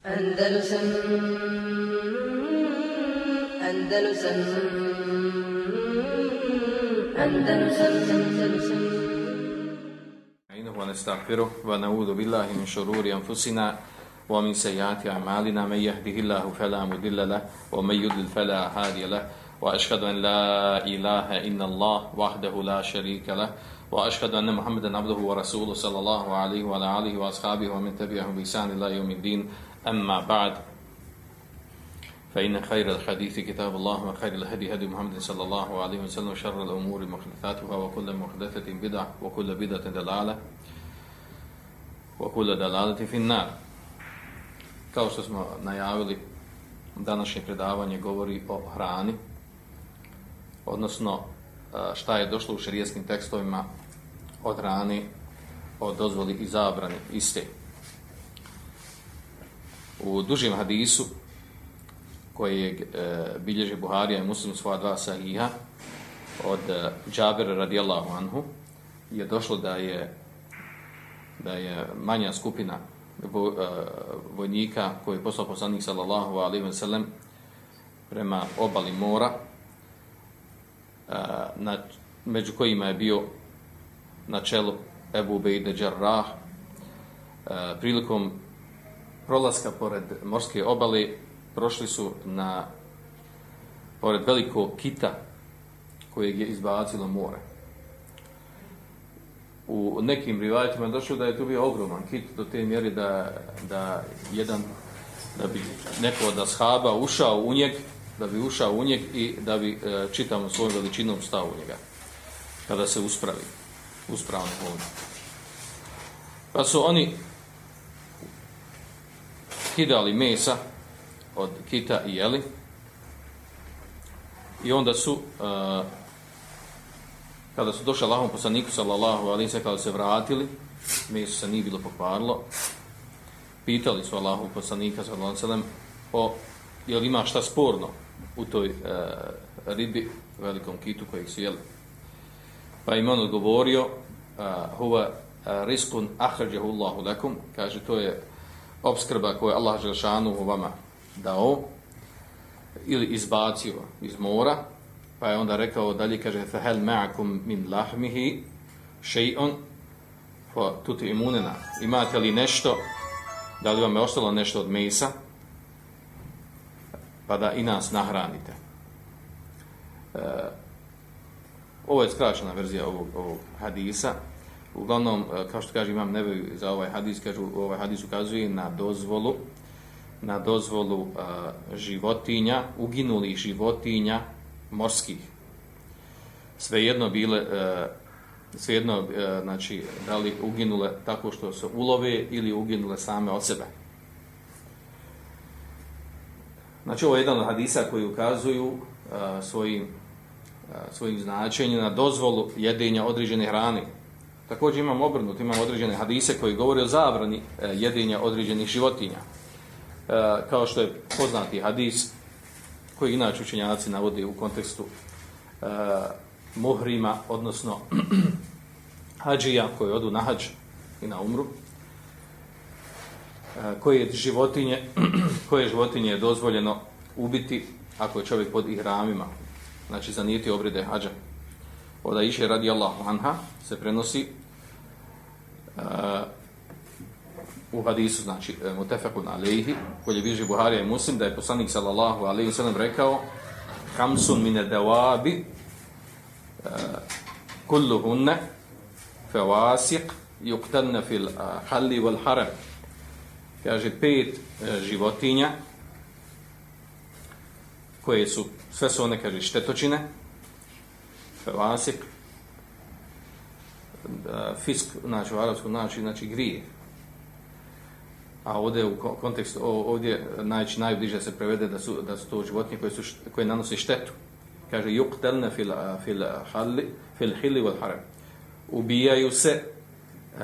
Andalusam Andalusam Andalusam Andalusam ونستغفره ونعوذ بالله من شرور أنفسنا ومن سيئات أعمالنا. من يهده الله فلا مضل له ومن يضلل فلا هادي له. وأشهد أن لا إله إلا الله وحده لا شريك له. وأشهد أن محمدا عبده ورسوله صلى الله عليه وعلى آله وأصحابه ومن تبعهم بإحسان إلى يوم الدين. أما بعد فإن خير الحديث كتاب الله وخير الهدي هدي محمد صلى الله عليه وسلم وشر الأمور محدثاتها وكل محدثة بدعة وكل بدعة دلالة وكل دلالة في النار kao što smo najavili današnje predavanje govori o hrani odnosno šta je došlo u šerijskim tekstovima od hrane o dozvoli i zabrani iste u dužim hadisu koji je e, bilježi Buharija i Muslim svoja dva sahiha od eh, e, Džabera radijallahu anhu je došlo da je da je manja skupina vo, e, vojnika koji je poslao poslanik sallallahu alaihi wa sallam prema obali mora e, na, među kojima je bio na čelu Ebu Bejde Džarrah e, prilikom prolaska pored morske obale prošli su na pored velikog kita kojeg je izbacilo more. U nekim rivajetima je došlo da je to bio ogroman kit do te mjere da, da jedan da bi neko od ashaba ušao u njeg, da bi ušao u njeg i da bi e, čitavom svojom veličinom stao u njega kada se uspravi uspravno ovdje. Pa su oni skidali mesa od kita i jeli. I onda su uh, kada su došli Allahom poslaniku sallallahu alaihi sallam kada se vratili meso se nije bilo pokvarilo. Pitali su Allahom poslanika sallallahu alaihi sallam o je li ima šta sporno u toj uh, ribi velikom kitu kojeg su jeli. Pa im on odgovorio e, uh, huva uh, riskun ahrađahu Allahu lakum kaže to je obskrba koju Allah Želšanu u vama dao ili izbacio iz mora, pa je onda rekao dalje, kaže, فَهَلْ ma'akum min lahmihi شَيْءٌ فَتُتِ imunena. Imate li nešto, da li vam je ostalo nešto od mesa, pa da i nas nahranite. E, ovo je skraćena verzija ovog, ovog hadisa. Uglavnom, e, kao što kaže imam nebe za ovaj hadis, kažu, ovaj hadis ukazuje na dozvolu, na dozvolu a, životinja, uginulih životinja morskih. Svejedno bile, a, svejedno, a, znači, da li uginule tako što se ulove ili uginule same od sebe. Znači, ovo je jedan od hadisa koji ukazuju a, svojim, a, svojim značenjem na dozvolu jedenja određene hrane. Također imamo obrnut, imamo određene hadise koji govore o zabrani e, jedinja određenih životinja. E, kao što je poznati hadis koji inače učenjaci navode u kontekstu e, muhrima, odnosno hađija koji odu na hađ i na umru, koje životinje, koje životinje je dozvoljeno ubiti ako je čovjek pod ihramima, znači zanijeti obrede hađa. Oda iše radi Allahu anha se prenosi u hadisu, znači e, mutefakun alejhi, koji je biži Buharija i Muslim, da je poslanik sallallahu alejhi sallam rekao kamsun mine devabi uh, e, kulluhunne fevasiq yuqtanna fil e, halli wal haram. Kaže pet e, životinja koje su, sve su one, kaže, štetočine, fevasiq, fisk, znači u arabskom znači, znači grije, a ovdje u kontekstu ovdje znači, najbliže se prevede da su da su to životinje koje su koje nanose štetu. Kaže yuqtalna fil fil halli fil hilli wal harem. ubijaju se uh,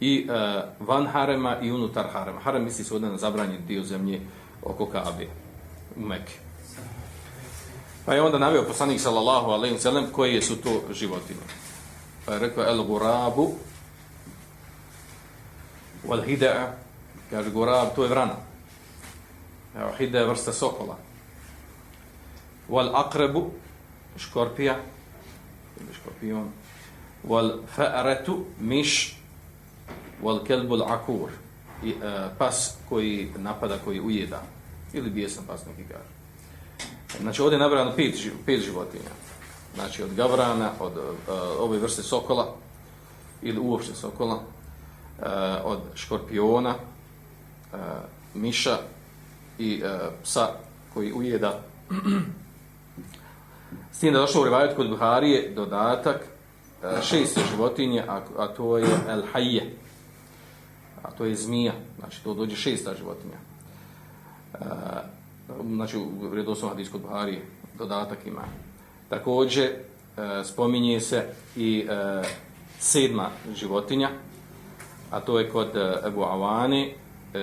i uh, van harema i unutar harema. Harem misli se na zabranjen dio zemlje oko Kaabe, u Mekke. Pa je onda naveo poslanik sallallahu alejhi ve sellem koje su to životinje pa je rekao el gurabu wal hida'a Kaže gorab, to je vrana. Evo, hide je vrsta sokola. Wal akrebu, škorpija, ili škorpion. Wal fa'retu, miš. Wal kelbul akur, i, uh, pas koji napada, koji ujeda. Ili bijesan pas neki kaže. Znači, ovdje je nabrano pet, pet životinja. Znači, od gavrana, od uh, ove vrste sokola, ili uopšte sokola, uh, od škorpiona, uh, miša i uh, psa koji ujeda. S tim da došlo u rivajet kod Buharije dodatak uh, šest životinje, a, a to je el hajje, a to je zmija, znači to dođe šesta životinja. Uh, znači u redosnom hadis Buharije dodatak ima. Također e, spominje se i e, sedma životinja, a to je kod e, Ebu Avani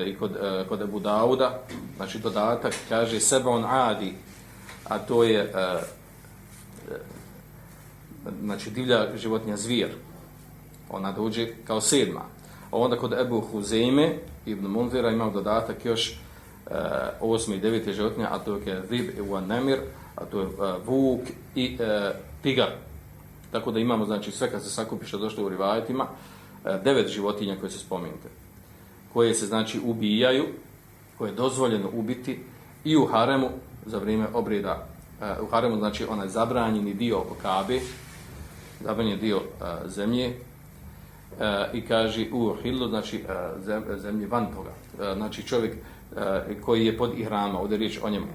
i kod, kod Ebu Dauda, znači dodatak kaže Sebon Adi, a to je znači divlja životinja zvijer, ona dođe kao sedma. A onda kod Ebu Huzeme, Ibn Munzira, imao dodatak još osme i devete životinja, a to je Rib i Nemir, a to je uh, Vuk i uh, Tigar. Tako da imamo, znači, sve kad se sakupi što došlo u rivajetima, uh, devet životinja koje se spominjete, koje se, znači, ubijaju, koje je dozvoljeno ubiti i u haremu za vrijeme obreda. Uh, u haremu, znači, onaj zabranjeni dio oko Kabe, zabranjeni dio uh, zemlje, e, i kaže u hilu, znači e, zemlji van toga. E, znači čovjek e, koji je pod ihrama, ovdje riječ o njemu,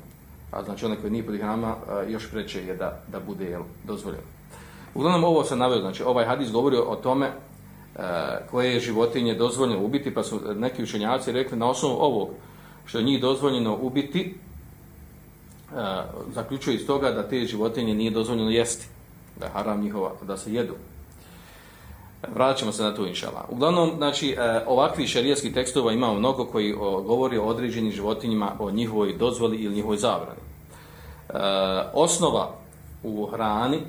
a znači onaj koji nije pod ihrama, još preče je da, da bude jel, dozvoljeno. Uglavnom ovo se naveo, znači ovaj hadis govori o tome e, koje je životinje dozvoljeno ubiti, pa su neki učenjaci rekli na osnovu ovog što je njih dozvoljeno ubiti, e, zaključuje iz toga da te životinje nije dozvoljeno jesti, da je haram njihova, da se jedu. Vraćamo se na to, inšala. Uglavnom, znači, e, ovakvi šarijeskih tekstova ima mnogo koji govori o određenim životinjima, o njihovoj dozvoli ili njihovoj zabrani. E, osnova u hrani, e,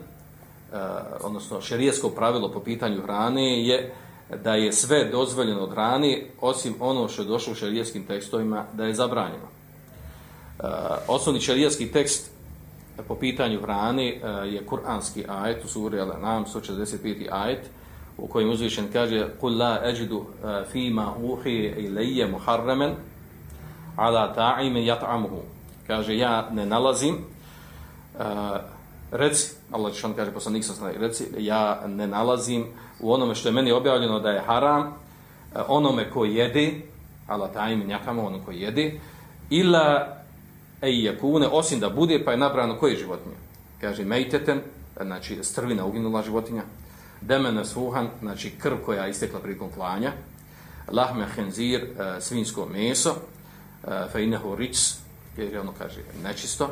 odnosno šarijesko pravilo po pitanju hrane je da je sve dozvoljeno od hrane, osim ono što je došlo u šarijeskim tekstovima, da je zabranjeno. Osnovni šarijeski tekst po pitanju hrane je kuranski ajet, u suri Al-Anam, 165. ajet, u kojem uzvišen kaže قُلْ لَا أَجِدُ فِي مَا أُوحِي إِلَيَّ مُحَرَّمًا عَلَى تَعِمٍ يَطْعَمُهُ kaže ja ne nalazim uh, reci Allah što kaže poslanik sa reci ja ne nalazim u onome što je meni objavljeno da je haram uh, onome ko jede ala ta'im njakamo ono ko jede ila ej yakune osim da bude pa je nabrano koje životinje kaže mejteten znači strvina uginula životinja demene suhan, znači krv koja je istekla prilikom klanja, lahme henzir, e, svinsko meso, fe inehu ric, jer je ono kaže nečisto,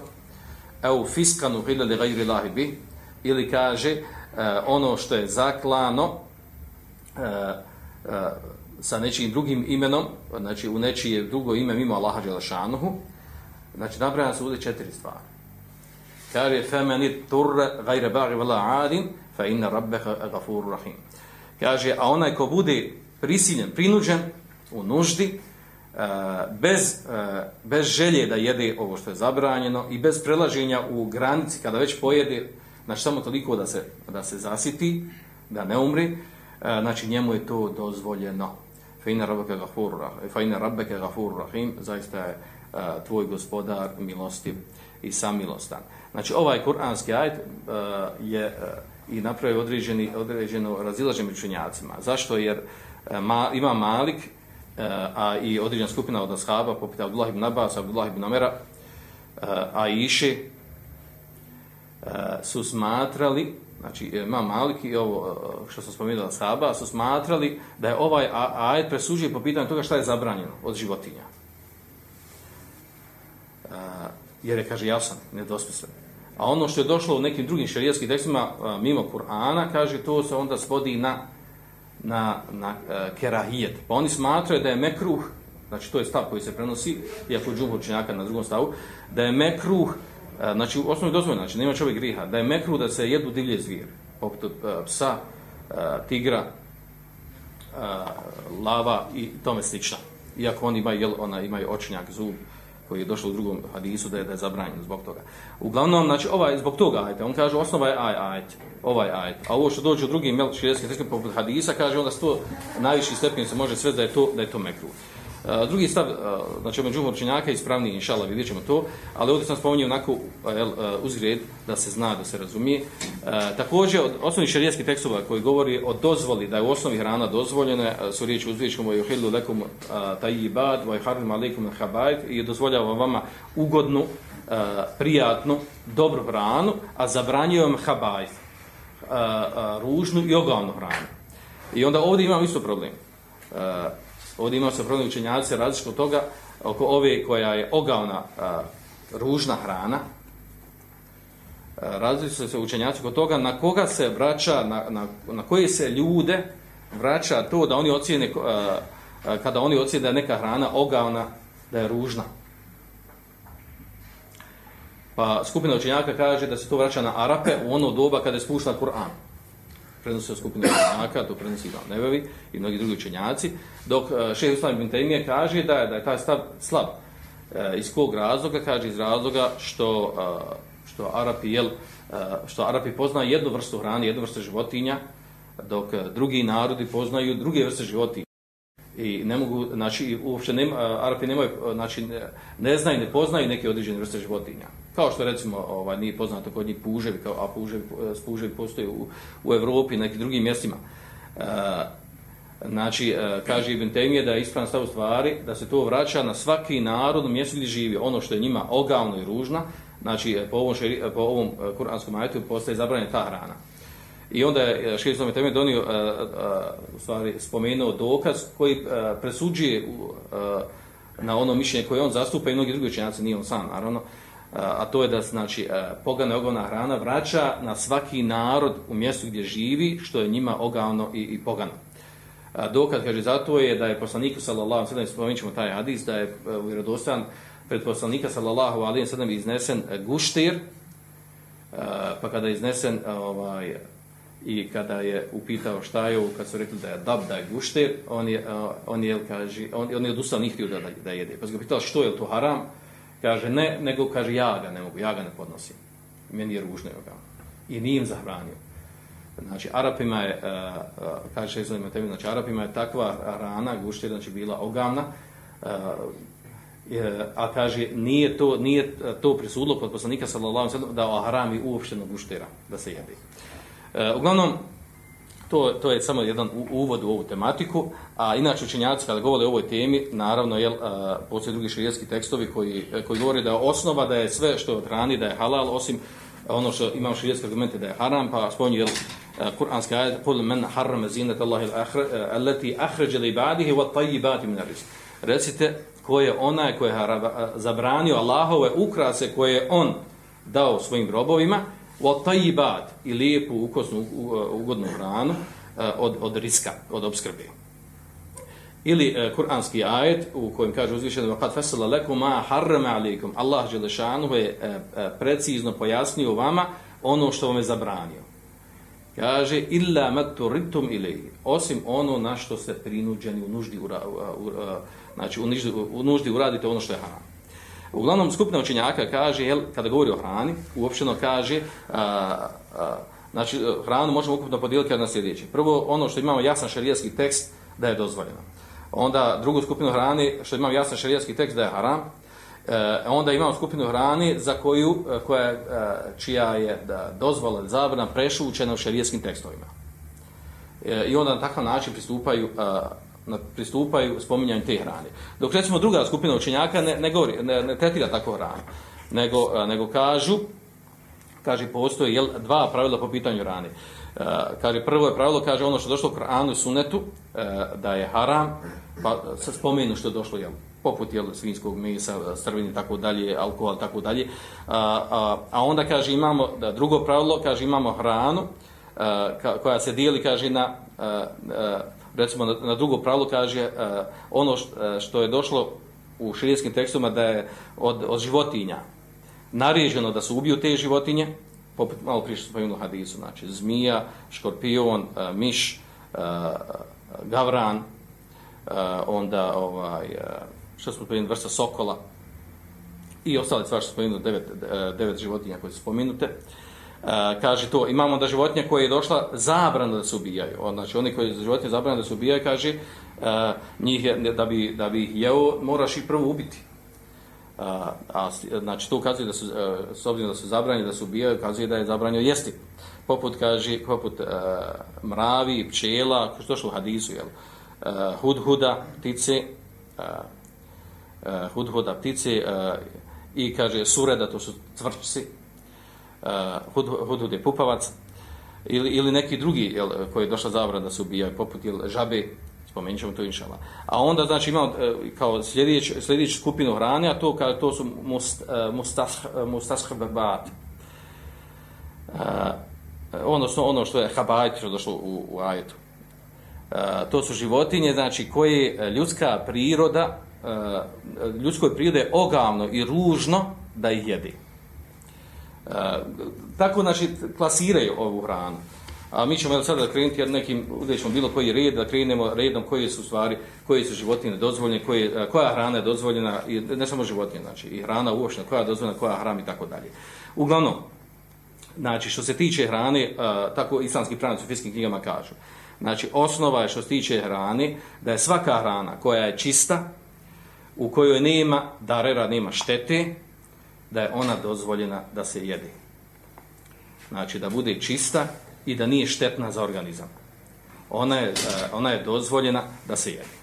eu fiskanu hilali gajri lahi bi, ili kaže e, ono što je zaklano e, sa nečijim drugim imenom, znači u nečije drugo ime mimo Allaha Đelešanuhu, znači nabrajamo su ovdje četiri stvari. Kaže, femeni turre gajre bagi vala adin, fa inna rabbeka gafuru rahim. Kaže, a onaj ko bude prisiljen, prinuđen u nuždi, e, bez, e, bez želje da jede ovo što je zabranjeno i bez prelaženja u granici kada već pojede, znači samo toliko da se, da se zasiti, da ne umri, e, znači njemu je to dozvoljeno. Fa inna rabbeka gafuru rahim. Fa inna rabbeka rahim. Zaista je tvoj gospodar milostiv i samilostan. Znači ovaj kuranski ajet je i napravio određeni, određeno razilaženje učenjacima. Zašto? Jer e, ma, ima Malik, e, a i određena skupina od ashaba, poput Abdullah ibn Abbas, Abdullah ibn Amera, e, a iše, su smatrali, znači ima Malik i ovo što sam spomenuo ashaba, su smatrali da je ovaj ajet presuđuje po pitanju toga šta je zabranjeno od životinja. Jer je, kaže, jasan, nedosmislen. A ono što je došlo u nekim drugim šarijetskim tekstima mimo Kur'ana, kaže to se onda svodi na, na, na uh, kerahijet. Pa oni smatraju da je mekruh, znači to je stav koji se prenosi, iako je džumhur činjaka na drugom stavu, da je mekruh, uh, znači u osnovi dozvoljeno, znači nema čovjek griha, da je mekruh da se jedu divlje zvijere, poput uh, psa, uh, tigra, uh, lava i tome slično. iako oni imaju, jel, ona, imaju očnjak, zub, koji je došao u drugom hadisu da je, da je zabranjen zbog toga. Uglavnom, znači, ovaj, zbog toga, ajte, on kaže, osnova je aj, ajte, ovaj ajte. A ovo što dođe u drugim širijskim tekstima poput hadisa, kaže, onda sto najviši stepen se može sve da je to, da je to mekru. Uh, e, drugi stav, uh, znači među učenjaka je ispravniji, inšala, vidjet ćemo to, ali ovdje sam spomenuo onako uh, uzgred da se zna, da se razumije. E, također, od osnovnih šarijetskih tekstova koji govori o dozvoli, da je u osnovi hrana dozvoljena, e, su riječi uzvijećkom voj uhillu lekum e, tayyibat tajibad, voj harim alikum habajt, i dozvoljava vama ugodnu, uh, prijatnu, dobru hranu, a zabranjuje vam habajt, ružnu i ogavnu hranu. I onda ovdje imamo isto problem. Uh, Ovdje imamo se problem učenjaci različito toga oko ove koja je ogavna ružna hrana. Različito se učenjaci kod toga na koga se vraća, na, na, na koje se ljude vraća to da oni ocijene, kada oni ocijene da je neka hrana ogavna, da je ružna. Pa skupina učenjaka kaže da se to vraća na Arape u ono doba kada je spušta Kur'an prenosi od skupine učenjaka, to prenosi Ibn Nevevi i mnogi drugi učenjaci, dok uh, šehr Islam ibn Taymije kaže da je, da je taj stav slab. E, iz kog razloga? Kaže iz razloga što, što, Arapi, jel, e, što Arapi poznaju jednu vrstu hrane, jednu vrstu životinja, dok drugi narodi poznaju druge vrste životinja i ne mogu, znači, uopšte nema, e, Arapi nemaju, e, znači, ne, ne znaju, ne poznaju neke određene vrste životinja. Kao što recimo, ovaj, nije poznato kod njih puževi, kao, a puževi, puževi postoje u, u Evropi i nekim drugim mjestima. E, znači, kaže Ibn Temije da je ispravan stav u stvari, da se to vraća na svaki narod u mjestu gdje živi, ono što je njima ogavno i ružna, znači, e, po ovom, šeri, e, po ovom e, kuranskom ajetu postaje zabranjena ta hrana. I onda je Šehir Islame Teme donio, uh, uh, u stvari, spomenuo dokaz koji uh, presuđuje na ono mišljenje koje on zastupa i mnogi drugi učenjaci, nije on sam, naravno, a to je da znači pogana ogovna hrana vraća na svaki narod u mjestu gdje živi, što je njima ogavno i, i pogano. Dokaz, kaže, zato je da je poslaniku, sallallahu alaihi sallam, spomenut ćemo taj hadis, da je uh, pred poslanika, sallallahu alaihi sallam, iznesen e, guštir, e, pa kada je iznesen e, ovaj, i kada je upitao šta je ovo, kad su rekli da je dab, da je gušter, on je, on je, kaže, on, on je odustao, nije htio da, da, da jede. Pa se ga pitao što je to haram, kaže ne, nego kaže ja ga ne mogu, ja ga ne podnosim. Meni je ružno ga. I nije im zahranio. Znači, Arapima je, kaže še tebi, znači, Arapima je takva rana, gušter, znači, bila ogamna, E, a kaže, nije to, nije to prisudilo kod poslanika, sallallahu sallam, da o harami uopšteno guštera, da se jede. E, uglavnom, to, to je samo jedan uvod u ovu tematiku, a inače učenjaci kada govore o ovoj temi, naravno, jel, a, postoje drugi šerijski tekstovi koji, e, koji govore da je osnova da je sve što je od hrani, da je halal, osim ono što imam širijetske argumente da je haram, pa spominju, jel, kuranski ajet kul men harrama zinata Allahi allati akhraja li ibadihi wat tayyibati min rizq. Recite, ko je onaj koji je zabranio Allahove ukrase koje je on dao svojim robovima, wa tayyibat i lijepu ukosnu ugodnu hranu e, od od riska od obskrbe ili uh, kuranski ajet u kojem kaže uzvišeno kad fasala lakum ma harrama alaykum. Allah dželle šanu je uh, uh, precizno pojasnio vama ono što vam je zabranio. Kaže illa maturitum ilayhi osim ono na što se prinuđeni u nuždi u, u, u, znači u nuždi, u nuždi uradite ono što je haram Uglavnom, skupina učenjaka kaže, jel, kada govori o hrani, uopšteno kaže, a, a, znači, hranu možemo ukupno podijeliti na sljedeće. Prvo, ono što imamo jasan šarijatski tekst, da je dozvoljeno. Onda, drugu skupinu hrani, što imamo jasan šarijatski tekst, da je haram. E, onda imamo skupinu hrani za koju, e, koja, e, čija je da, dozvola zabrana prešućena u šarijetskim tekstovima. E, I onda na takav način pristupaju a, na pristupaju spominjanju te hrane. Dok recimo druga skupina učenjaka ne, ne, govori, ne, ne tretira tako hranu, nego, nego kažu, kaže postoje jel, dva pravila po pitanju hrane. E, kaže prvo je pravilo, kaže ono što došlo u Koranu i Sunetu, e, da je haram, pa se spomenu što je došlo, jel, poput jel, svinskog mesa, strvini, tako dalje, alkohol, tako dalje. A, a, a onda, kaže, imamo, da drugo pravilo, kaže, imamo hranu, Eh, ka, koja se dijeli, kaže, na, eh, eh, recimo na, na drugo pravilo kaže ono što, je došlo u širijskim tekstovima da je od, od životinja naređeno da se ubiju te životinje, poput malo prije što spomenuo hadisu, znači zmija, škorpion, miš, gavran, onda ovaj, što smo spomenuli, vrsta sokola i ostale stvari što smo spomenuli, devet, devet životinja koje su spomenute. Uh, kaže to, imamo da životinja koja je došla zabrano da se ubijaju. Znači, oni koji je životinje zabrano da se ubijaju, kaže, uh, njih je, da bi, da bi jeo, moraš ih prvo ubiti. A, a, znači to ukazuje da su, s obzirom da su zabranjeni da se ubijaju, ukazuje da je zabranjeno jesti. Poput, kaže, poput a, mravi, pčela, što što u hadisu, jel? A, hudhuda, ptice, a, hudhuda, ptice, a, i kaže sureda, to su tvrčci, Eh, hud, hudhud je pupavac, ili, ili neki drugi jel, koji je došla zabran da se ubijaju, poput jel, žabe, spomenut ćemo to inšala. A onda, znači, imamo eh, kao sljedeć, sljedeć skupinu hrane, a to, kao, to su must, eh, e, mustas, e, Uh, Odnosno, ono što je habajt, što je došlo u, u ajetu. To su životinje, znači, koje ljudska priroda, ljudskoj prirode je ogavno i ružno da ih jedi. Tako, znači, klasiraju ovu hranu. A mi ćemo sada krenuti jer nekim, uvijek ćemo bilo koji red, da krenemo redom koje su stvari, koje su životinje dozvoljene, koje, koja hrana je dozvoljena, i ne samo životinje, znači i hrana uopšte, koja je dozvoljena, koja hrana i tako dalje. Uglavnom, znači što se tiče hrane, tako islamski pravnici u fiskim knjigama kažu, znači osnova je što se tiče hrane, da je svaka hrana koja je čista, u kojoj nema darera, nema štete, da je ona dozvoljena da se jede. Znači da bude čista, i da nije štetna za organizam. Ona je, e, ona je dozvoljena da se jede.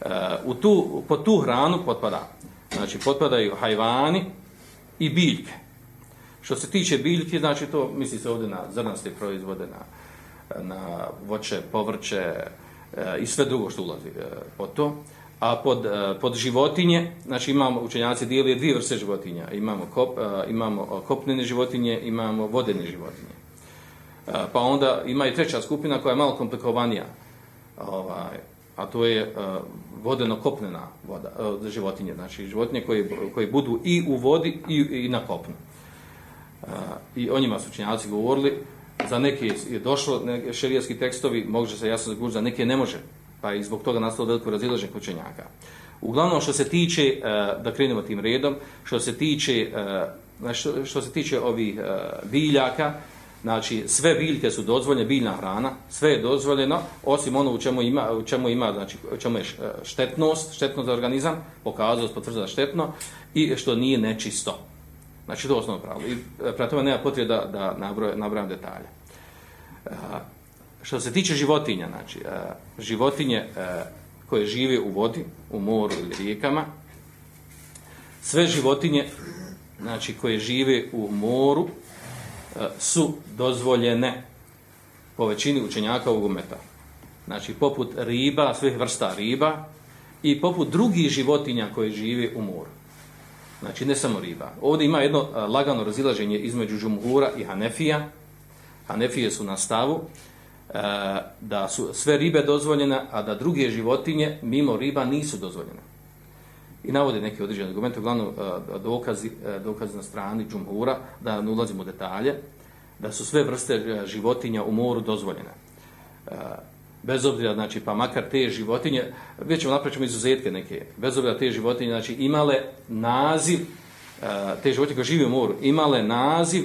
E, u tu, po tu hranu potpada, znači potpadaju hajvani i biljke. Što se tiče biljke, znači to misli se ovdje na zrnaste proizvode, na, na voće, povrće e, i sve drugo što ulazi e, pod to. A pod, e, pod životinje, znači imamo učenjaci dijeli dvije vrste životinja. Imamo, kop, e, imamo e, kopnene životinje, imamo vodene životinje. Pa onda ima i treća skupina koja je malo komplikovanija, ovaj, a to je vodeno-kopnena voda, životinje, znači životinje koje, koje budu i u vodi i, i na kopnu. I o njima su učenjaci govorili, za neke je došlo šerijski tekstovi, može se jasno zagući, za neke ne može, pa i zbog toga nastalo veliko razilaženje kod. Uglavnom, što se tiče, eh, da krenemo tim redom, što se tiče, eh, što, što se tiče ovih eh, biljaka, Znači, sve biljke su dozvoljene, biljna hrana, sve je dozvoljeno, osim ono u čemu ima, u čemu ima znači, u čemu je štetnost, štetnost za organizam, pokazao se potvrđeno štetno, i što nije nečisto. Znači, to je osnovno pravilo. I e, pre tome nema potrebe da, da nabrojam detalje. Što se tiče životinja, znači, a, životinje e, koje žive u vodi, u moru ili rijekama, sve životinje, znači, koje žive u moru, a, su dozvoljene po većini učenjaka ovog umeta. Znači, poput riba, svih vrsta riba i poput drugih životinja koje žive u moru. Znači, ne samo riba. Ovdje ima jedno lagano razilaženje između Džumhura i Hanefija. Hanefije su na stavu E, da su sve ribe dozvoljene, a da druge životinje mimo riba nisu dozvoljene. I navode neke određene argumente, uglavnom e, dokazi, e, dokazi na strani džumhura, da ne ulazimo u detalje, da su sve vrste životinja u moru dozvoljene. Bez obzira, znači, pa makar te životinje, već ćemo napraviti izuzetke neke, bez obzira te životinje, znači, imale naziv, te životinje koje žive u moru, imale naziv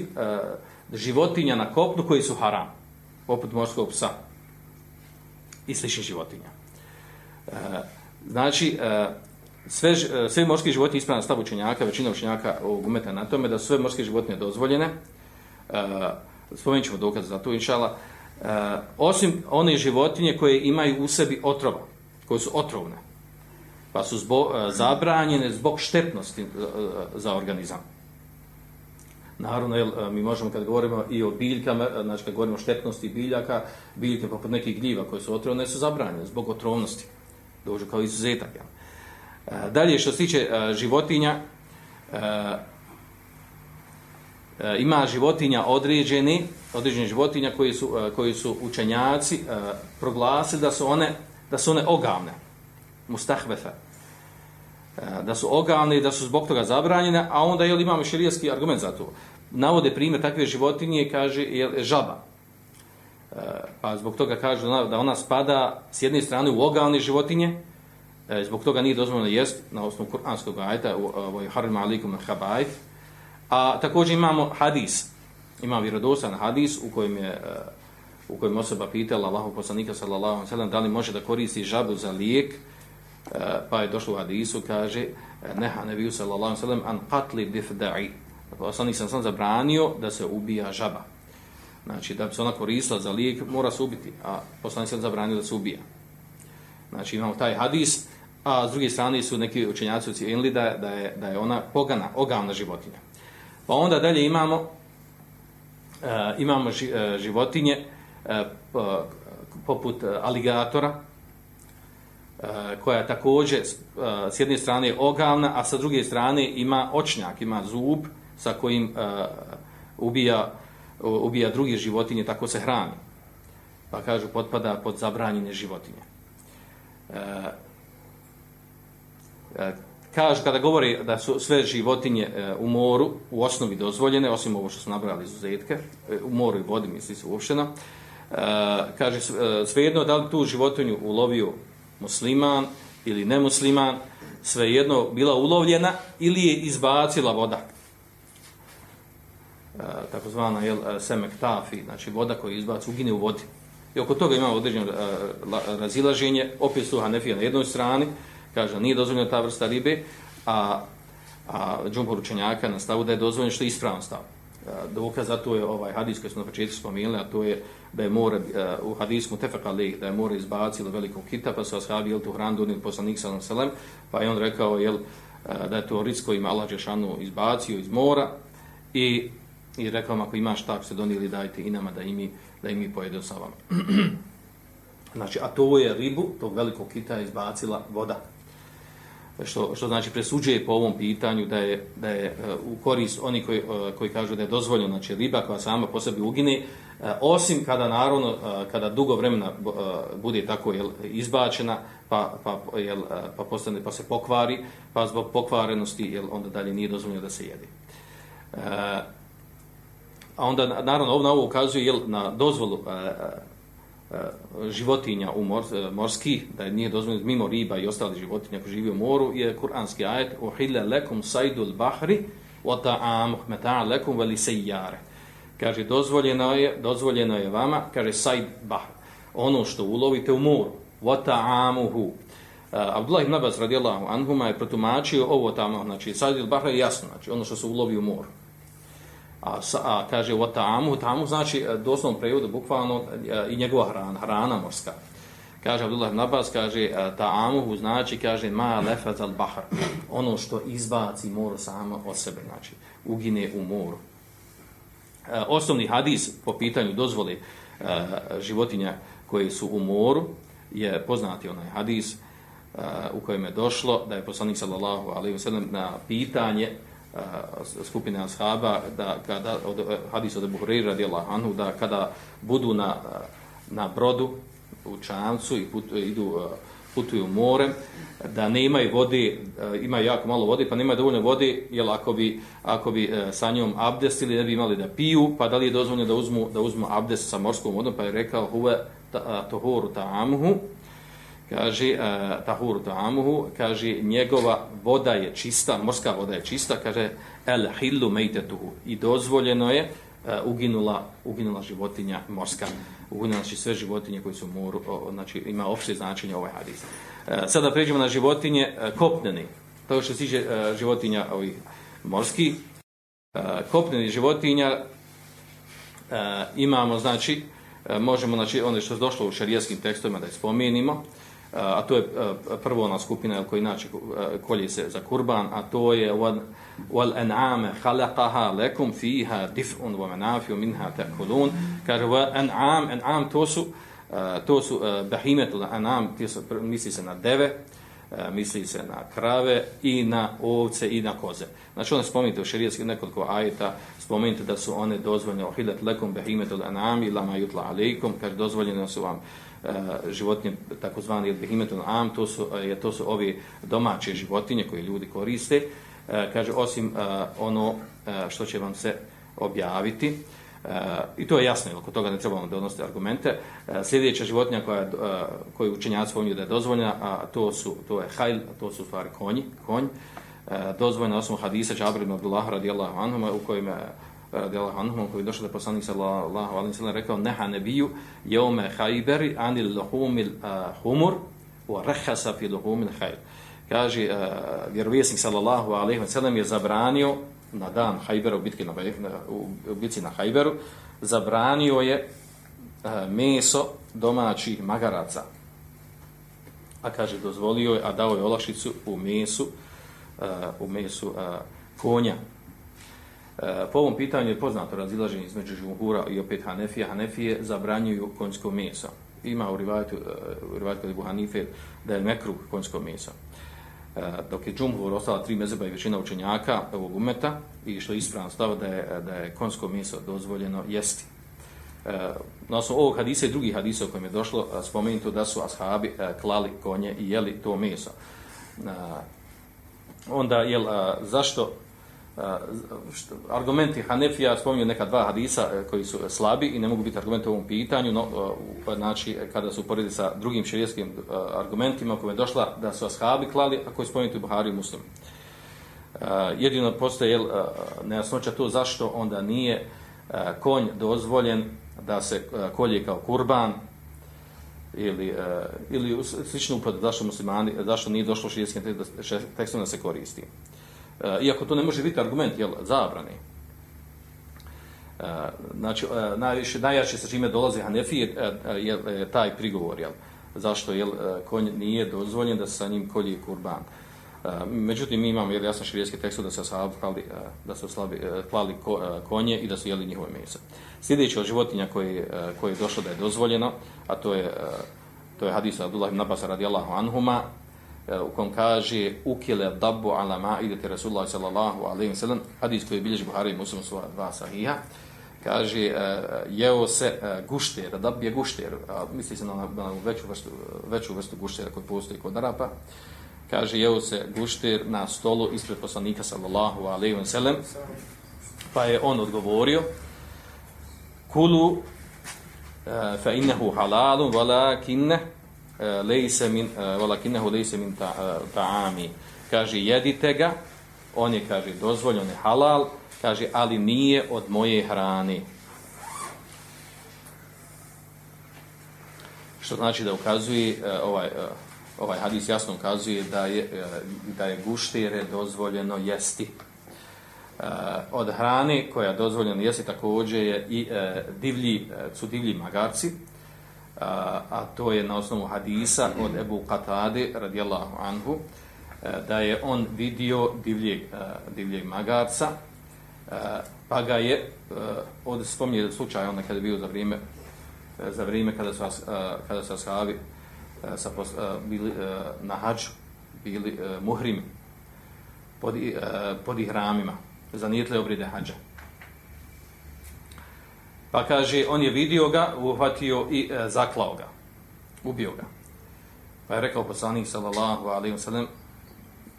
životinja na kopnu koji su haram, poput morskog psa i sličnih životinja. E, znači, sve, e, sve e, morske životinje ispravna stav učenjaka, većina učenjaka ovog umeta na tome da su sve morske životinje dozvoljene. E, spomenut ćemo dokaz za to, inšala. E, osim one životinje koje imaju u sebi otrova, koje su otrovne, pa su zbo, e, zabranjene zbog štetnosti e, za organizam. Naravno, jel, mi možemo kad govorimo i o biljkama, znači kad govorimo o štetnosti biljaka, biljke poput nekih gljiva koje su otrovne su zabranjene zbog otrovnosti. Dođu kao izuzetak. Jel. E, dalje što se tiče e, životinja, e, ima životinja određeni, određene životinja koji su, koji su učenjaci proglasili da su one, da su one ogavne, mustahvefe, da su ogavne i da su zbog toga zabranjene, a onda jel, imamo širijski argument za to. Navode primjer takve životinje, kaže, jel, žaba. E, pa zbog toga kaže da ona spada s jedne strane u ogavne životinje, E, zbog toga nije dozvoljeno jest na osnovu kuranskog ajeta ovaj harim alikum khabait. A također imamo hadis. Ima vjerodostan hadis u kojem je e, u kojem osoba pitala Allahu poslanika sallallahu alejhi ve sellem da li može da koristi žabu za lijek. Eh, pa je došlo u hadisu kaže eh, neha nebiju sallallahu alejhi ve an qatli difda'i. Pa poslanik sam sam zabranio da se ubija žaba. Znači da bi se ona koristila za lijek mora se ubiti, a poslanik sam zabranio da se ubija. Znači imamo taj hadis a s druge strane su neki učenjaci ocijenili da, da, je, da je ona pogana, ogavna životinja. Pa onda dalje imamo uh, imamo ži, uh, životinje uh, poput aligatora E, koja je također e, s jedne strane ogavna, a sa druge strane ima očnjak, ima zub sa kojim e, ubija, ubija druge životinje, tako se hrani. Pa kažu, potpada pod zabranjene životinje. Kažu, kaže kada govori da su sve životinje u moru u osnovi dozvoljene, osim ovo što su nabrali izuzetke, u moru i vodi misli se uopšteno, kaže svejedno da li tu životinju ulovio musliman ili nemusliman, svejedno bila ulovljena ili je izbacila voda e, takozvana jel, e, semek tafi, znači voda koja izbaci, ugine u vodi. I oko toga imamo određeno e, razilaženje, opet su Hanefija na jednoj strani, kaže nije dozvoljena ta vrsta ribe, a, a džumbor učenjaka na stavu da je dozvoljeno što je ispravan stav. Dokaz za to je ovaj hadis koji smo na početku spomenuli, a to je da je more, eh, u hadismu tefakali, da je more izbacilo velikog kita, pa su ashabi jel tu hranu donili poslanik sallam sallam, pa je on rekao jel, eh, da je to risko koji ima Allah Žešanu izbacio iz mora i, i rekao ako imaš tak se donijeli dajte i nama da imi, da imi pojedu sa vama. znači, a to je ribu, tog velikog kita izbacila voda što, što znači presuđuje po ovom pitanju da je, da je e, u korist oni koji, e, koji kažu da je dozvoljeno znači riba koja sama po sebi ugine e, osim kada naravno kada dugo vremena bude tako jel, izbačena pa, pa, jel, pa, postane, pa se pokvari pa zbog pokvarenosti jel, onda dalje nije dozvoljeno da se jede. A onda naravno ovo na ovo ukazuje jel, na dozvolu E, životinja u mor, e, morski, da je nije dozvoljeno mimo riba i ostalih životinja koji živi u moru, je kuranski ajet uhille lekum sajdul bahri wa ta'am meta'a lekum veli sejjare. Kaže, dozvoljeno je, dozvoljeno je vama, kaže, sajd bahr, ono što ulovite u moru, wa ta'amuhu. Uh, Abdullah ibn Abbas radijallahu anhuma je protumačio ovo tamo, znači, sajdul bahr je jasno, znači, ono što se ulovi u moru. A, a kaže o tamu, tamu znači e, doslovno prevodu bukvalno e, i njegova hrana, hrana morska. Kaže Abdullah ibn Abbas, kaže e, ta'amu znači kaže ma lefet al bahr, ono što izbaci moru samo od sebe, znači ugine u moru. Osnovni hadis po pitanju dozvole životinja koje su u moru je poznati onaj hadis u kojem je došlo da je poslanik sallallahu alejhi ve sellem na pitanje skupine ashaba da kada od e, hadisa od Buhari radijallahu anhu da kada budu na na brodu u čamcu i put, e, idu e, putuju morem da nemaju vode ima jako malo vode pa nema dovoljno vode jel ako bi ako bi sa njom abdestili ne bi imali da piju pa da li je dozvoljeno da uzmu da uzmu abdest sa morskom vodom pa je rekao huwa tahuru ta'amuhu kaže e, uh, tahuru ta'amuhu, kaže njegova voda je čista, morska voda je čista, kaže el hillu mejtetuhu. I dozvoljeno je uh, uginula, uginula životinja morska, uginula znači sve životinje koji su u moru, o, znači ima opšte značenje ovaj hadis. Uh, sada pređemo na životinje uh, kopneni, to što se tiče uh, životinja ovih morskih, uh, kopneni životinja uh, imamo, znači, uh, možemo, znači, ono što je došlo u šerijskim tekstovima da je spomenimo, a to je prvo ona skupina koji inače kolje se za kurban, a to je wal, wal an'ame khalaqaha lakum fiha dif'un wa manafi'u minha ta'kulun. Kaže wal an'am, an'am to su to su behimetul an'am, misli se na deve, misli se na krave i na ovce i na koze. Znači onda spomenite u šerijetski nekoliko ajeta, spomenite da su one dozvoljene ohilat lekom behimetul an'am lama yutla alejkum, kaže dozvoljene su vam uh, Eh, životinje takozvani behimetun am to su je to su ovi domaće životinje koje ljudi koriste e, kaže osim ono što će vam se objaviti I to je jasno, oko toga ne trebamo donositi argumente. E, sljedeća životinja koja, uh, koju učenjaci spominju da je dozvoljena, a to, su, to je hajl, a to su stvari konji, konj. Uh, dozvoljena osnovu hadisa Džabir ibn Abdullah radijallahu anhuma u kojem radijallahu anhuma koji je došao da poslanik sallallahu alaihi sallam rekao neha nebiju jeume hajberi anil lahumil uh, humur u rehasa fi lahumil hajl. Kaže, uh, vjerovjesnik sallallahu alaihi sallam je zabranio na dan Hajbera u bitki na, u, u bitci na Hajberu, zabranio je uh, meso domaćih magaraca. A kaže, dozvolio je, a dao je olašicu u mesu, uh, u mesu uh, konja. E, po ovom pitanju je poznato razilaženje između žumhura i opet Hanefije. Hanefije zabranjuju konjsko meso. Ima u rivajtu, uh, u rivajtu Hanife da je mekruh konjsko meso. E, dok je džumhur ostala tri mezeba i većina učenjaka ovog umeta i što je ispravno stava da je, da je konjsko meso dozvoljeno jesti. E, na osnovu ovog hadisa i drugih hadisa o kojem je došlo spomenuto da su ashabi e, klali konje i jeli to meso. E, onda, jel, zašto što, argumenti Hanefija spominju neka dva hadisa e, koji su e, slabi i ne mogu biti argumenti u ovom pitanju, no, e, pa znači kada su uporedi sa drugim širijskim argumentima u je došla da su ashabi klali, a koji spomenuti Buhari i Muslim. Jedino postoje jel, nejasnoća to zašto onda nije konj dozvoljen da se kolje kao kurban ili, ili slično upad zašto muslimani, zašto nije došlo širijskim tekstom da se koristi. E, iako to ne može biti argument, jel, zabrane. E, znači, e, najviše, najjače sa čime dolazi Hanefije e, e, je taj prigovor, jel, zašto jel, konj nije dozvoljen da se sa njim kolji kurban. Međutim, mi imamo jel, jasno širijeski tekst da se klali, da su slabi, klali konje i da su jeli njihove mjese. Sljedeće od životinja koje, koje je došlo da je dozvoljeno, a to je, to je hadis Abdullah ibn Abbas radijallahu anhuma, u kom kaže ukile dabu ala ma'idati Rasulullah sallallahu alaihi wa sallam, hadis koji bilježi Buhari i Muslim svoja dva sahiha, kaže e, jeo se e, gušter, dab je gušter, a misli se na, na veću, vrstu, veću vrstu guštera koji postoji kod Arapa, kaže jeo se gušter na stolu ispred poslanika sallallahu alaihi wa sallam, pa je on odgovorio, kulu e, fa innehu halalu, valakinne Eh, lejse min eh, valakinehu lejse min eh, ta'ami. Kaže jedite ga on je kaže dozvoljen je halal kaže ali nije od moje hrane. Što znači da ukazuje ovaj ovaj hadis jasno ukazuje da je da je guštere dozvoljeno jesti. Od hrane koja je dozvoljeno jesti također je i divlji su divlji magarci a, a to je na osnovu hadisa od Ebu Katade radijallahu anhu e, da je on vidio divljeg, e, divljeg magarca e, pa ga je od spomnije slučaja onda kada je bio za vrijeme za vrijeme kada su kada su ashabi sa bili na hađu bili muhrimi pod, pod ihramima zanijetli obride hađa. Pa kaže, on je vidio ga, uhvatio i e, zaklao ga. Ubio ga. Pa je rekao poslanik sallallahu alaihi wa sallam,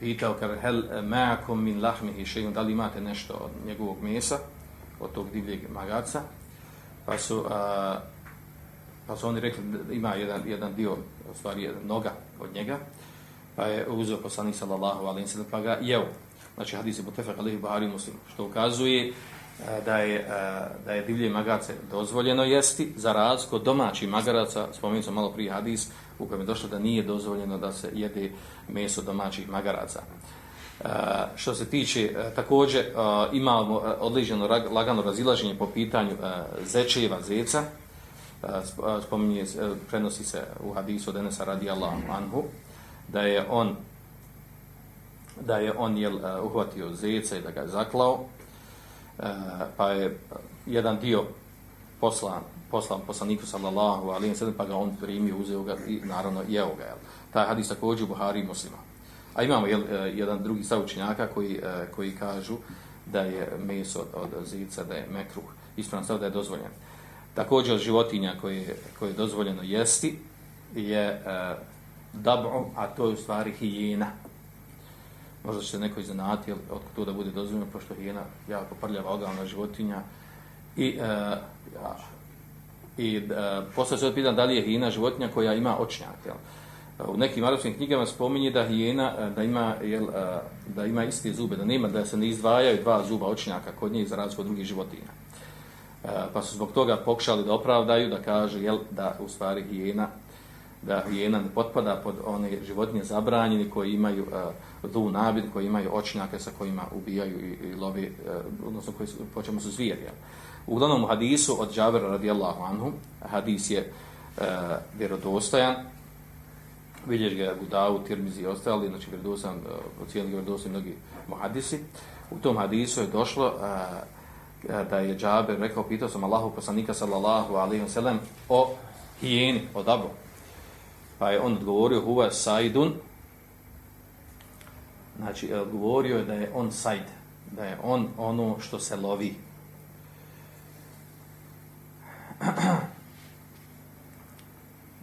pitao kar hel ma'akum min lahmihi shay'un da li imate nešto od njegovog mesa, od tog divljeg magaca. Pa su, a, pa su oni rekli, ima jedan, jedan dio, u stvari jedan noga od njega, pa je uzeo poslanik sallallahu alaihi wa sallam, pa ga jeo. Znači, hadis je butefak alaihi Buhari muslim, što ukazuje Eh, da je, eh, da je divlje magarce dozvoljeno jesti, za razliku domaći magaraca, spomenuo sam malo prije hadis, u kojem je došlo da nije dozvoljeno da se jede meso domaćih magaraca. Eh, što se tiče, također imamo odliženo lagano razilaženje po pitanju zečeva zeca, spominje, prenosi se u hadisu od Enesa radijallahu anhu, da je on da je on jel, uhvatio zeca i da ga je zaklao, Eh, pa je jedan dio poslan, poslan poslaniku sallallahu alaihi wa sallam, pa ga on primio, uzeo ga i naravno jeo ga. Jel. Taj hadis također u Buhari i muslima. A imamo jel, eh, jedan drugi savučenjaka koji, eh, koji kažu da je meso od, od zica, da je mekruh, ispravno stav da je dozvoljen. Također od životinja koje, koje je dozvoljeno jesti je e, dab'u, a to je u stvari hijena možda će se neko iznenati od to da bude dozvoljeno, pošto je jedna jako prljava ogavna životinja I, uh, i e, poslije se odpitan da li je hijena životinja koja ima očnjak. Jel? U nekim arapskim knjigama spominje da hijena e, da ima, jel, e, da ima iste zube, da nema, da se ne izdvajaju dva zuba očnjaka kod nje za razliku od drugih životinja. Pa su zbog toga pokušali da opravdaju, da kaže jel, da u stvari hijena da hijena ne potpada pod one životinje zabranjene koji imaju e, uh, du nabid, koji imaju očnjake sa kojima ubijaju i, i lovi, uh, e, odnosno koji su, po čemu su zvijeri. Jel. U u hadisu od Džabera radijallahu anhu, hadis je uh, vjerodostojan, vidješ ga Budavu, Tirmizi i ostali, znači vjerodostojan, uh, ocijeli ga vjerodostojan mnogi muhadisi. U tom hadisu je došlo uh, da je Džaber rekao, pitao sam Allahu poslanika sallallahu alaihi wa sallam o hijeni, o dabu. Pa je on odgovorio huwa saidun. Znači, e, odgovorio je da je on said, da je on ono što se lovi.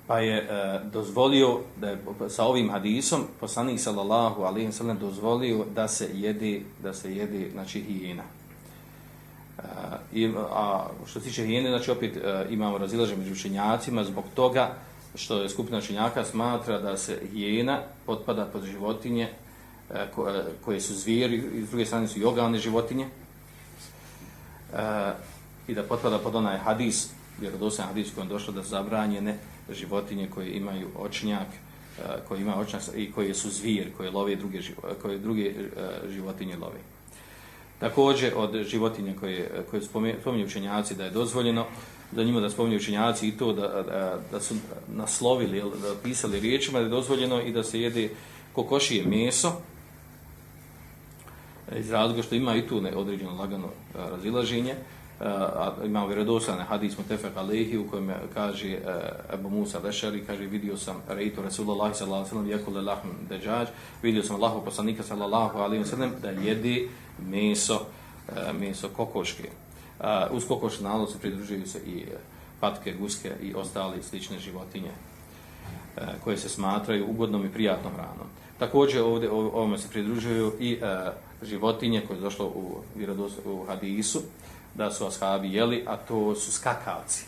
Pa je e, dozvolio da je sa ovim hadisom poslanik sallallahu alaihi ve dozvolio da se jede da se jede znači hijena. E, i, a što se tiče hijene, znači opet e, imamo razilaženje među učenjacima zbog toga što je skupina činjaka smatra da se hijena potpada pod životinje e, e, koje su zvijeri, i s druge strane su i životinje, e, i da potpada pod onaj hadis, vjerodosan hadis kojem došlo da zabranjene životinje koje imaju očnjak, koji ima očnjak i koje su zvijeri, koje love druge, koje druge životinje love. Također od životinje koje, koje spominju učenjaci da je dozvoljeno, da njima da spominju učenjaci i to da, da, da su naslovili, da pisali riječima da je dozvoljeno i da se jede kokošije meso, iz razloga što ima i tu određeno lagano razilaženje, a, imamo vjerodostojne hadis Mutefek Alehi u kojem kaže Ebu Musa Lešari, kaže vidio sam rejtu Rasulullah sallallahu alaihi wa sallam lahm deđađ, vidio sam Allahu poslanika sallallahu alaihi wa sallam da jede meso, meso kokoške. Uh, uz kokošni se pridružuju se i e, patke, guske i ostale slične životinje e, koje se smatraju ugodnom i prijatnom hranom. Također ovdje ovome se pridružuju i e, životinje koje je došlo u, u hadisu, da su ashabi jeli, a to su skakavci.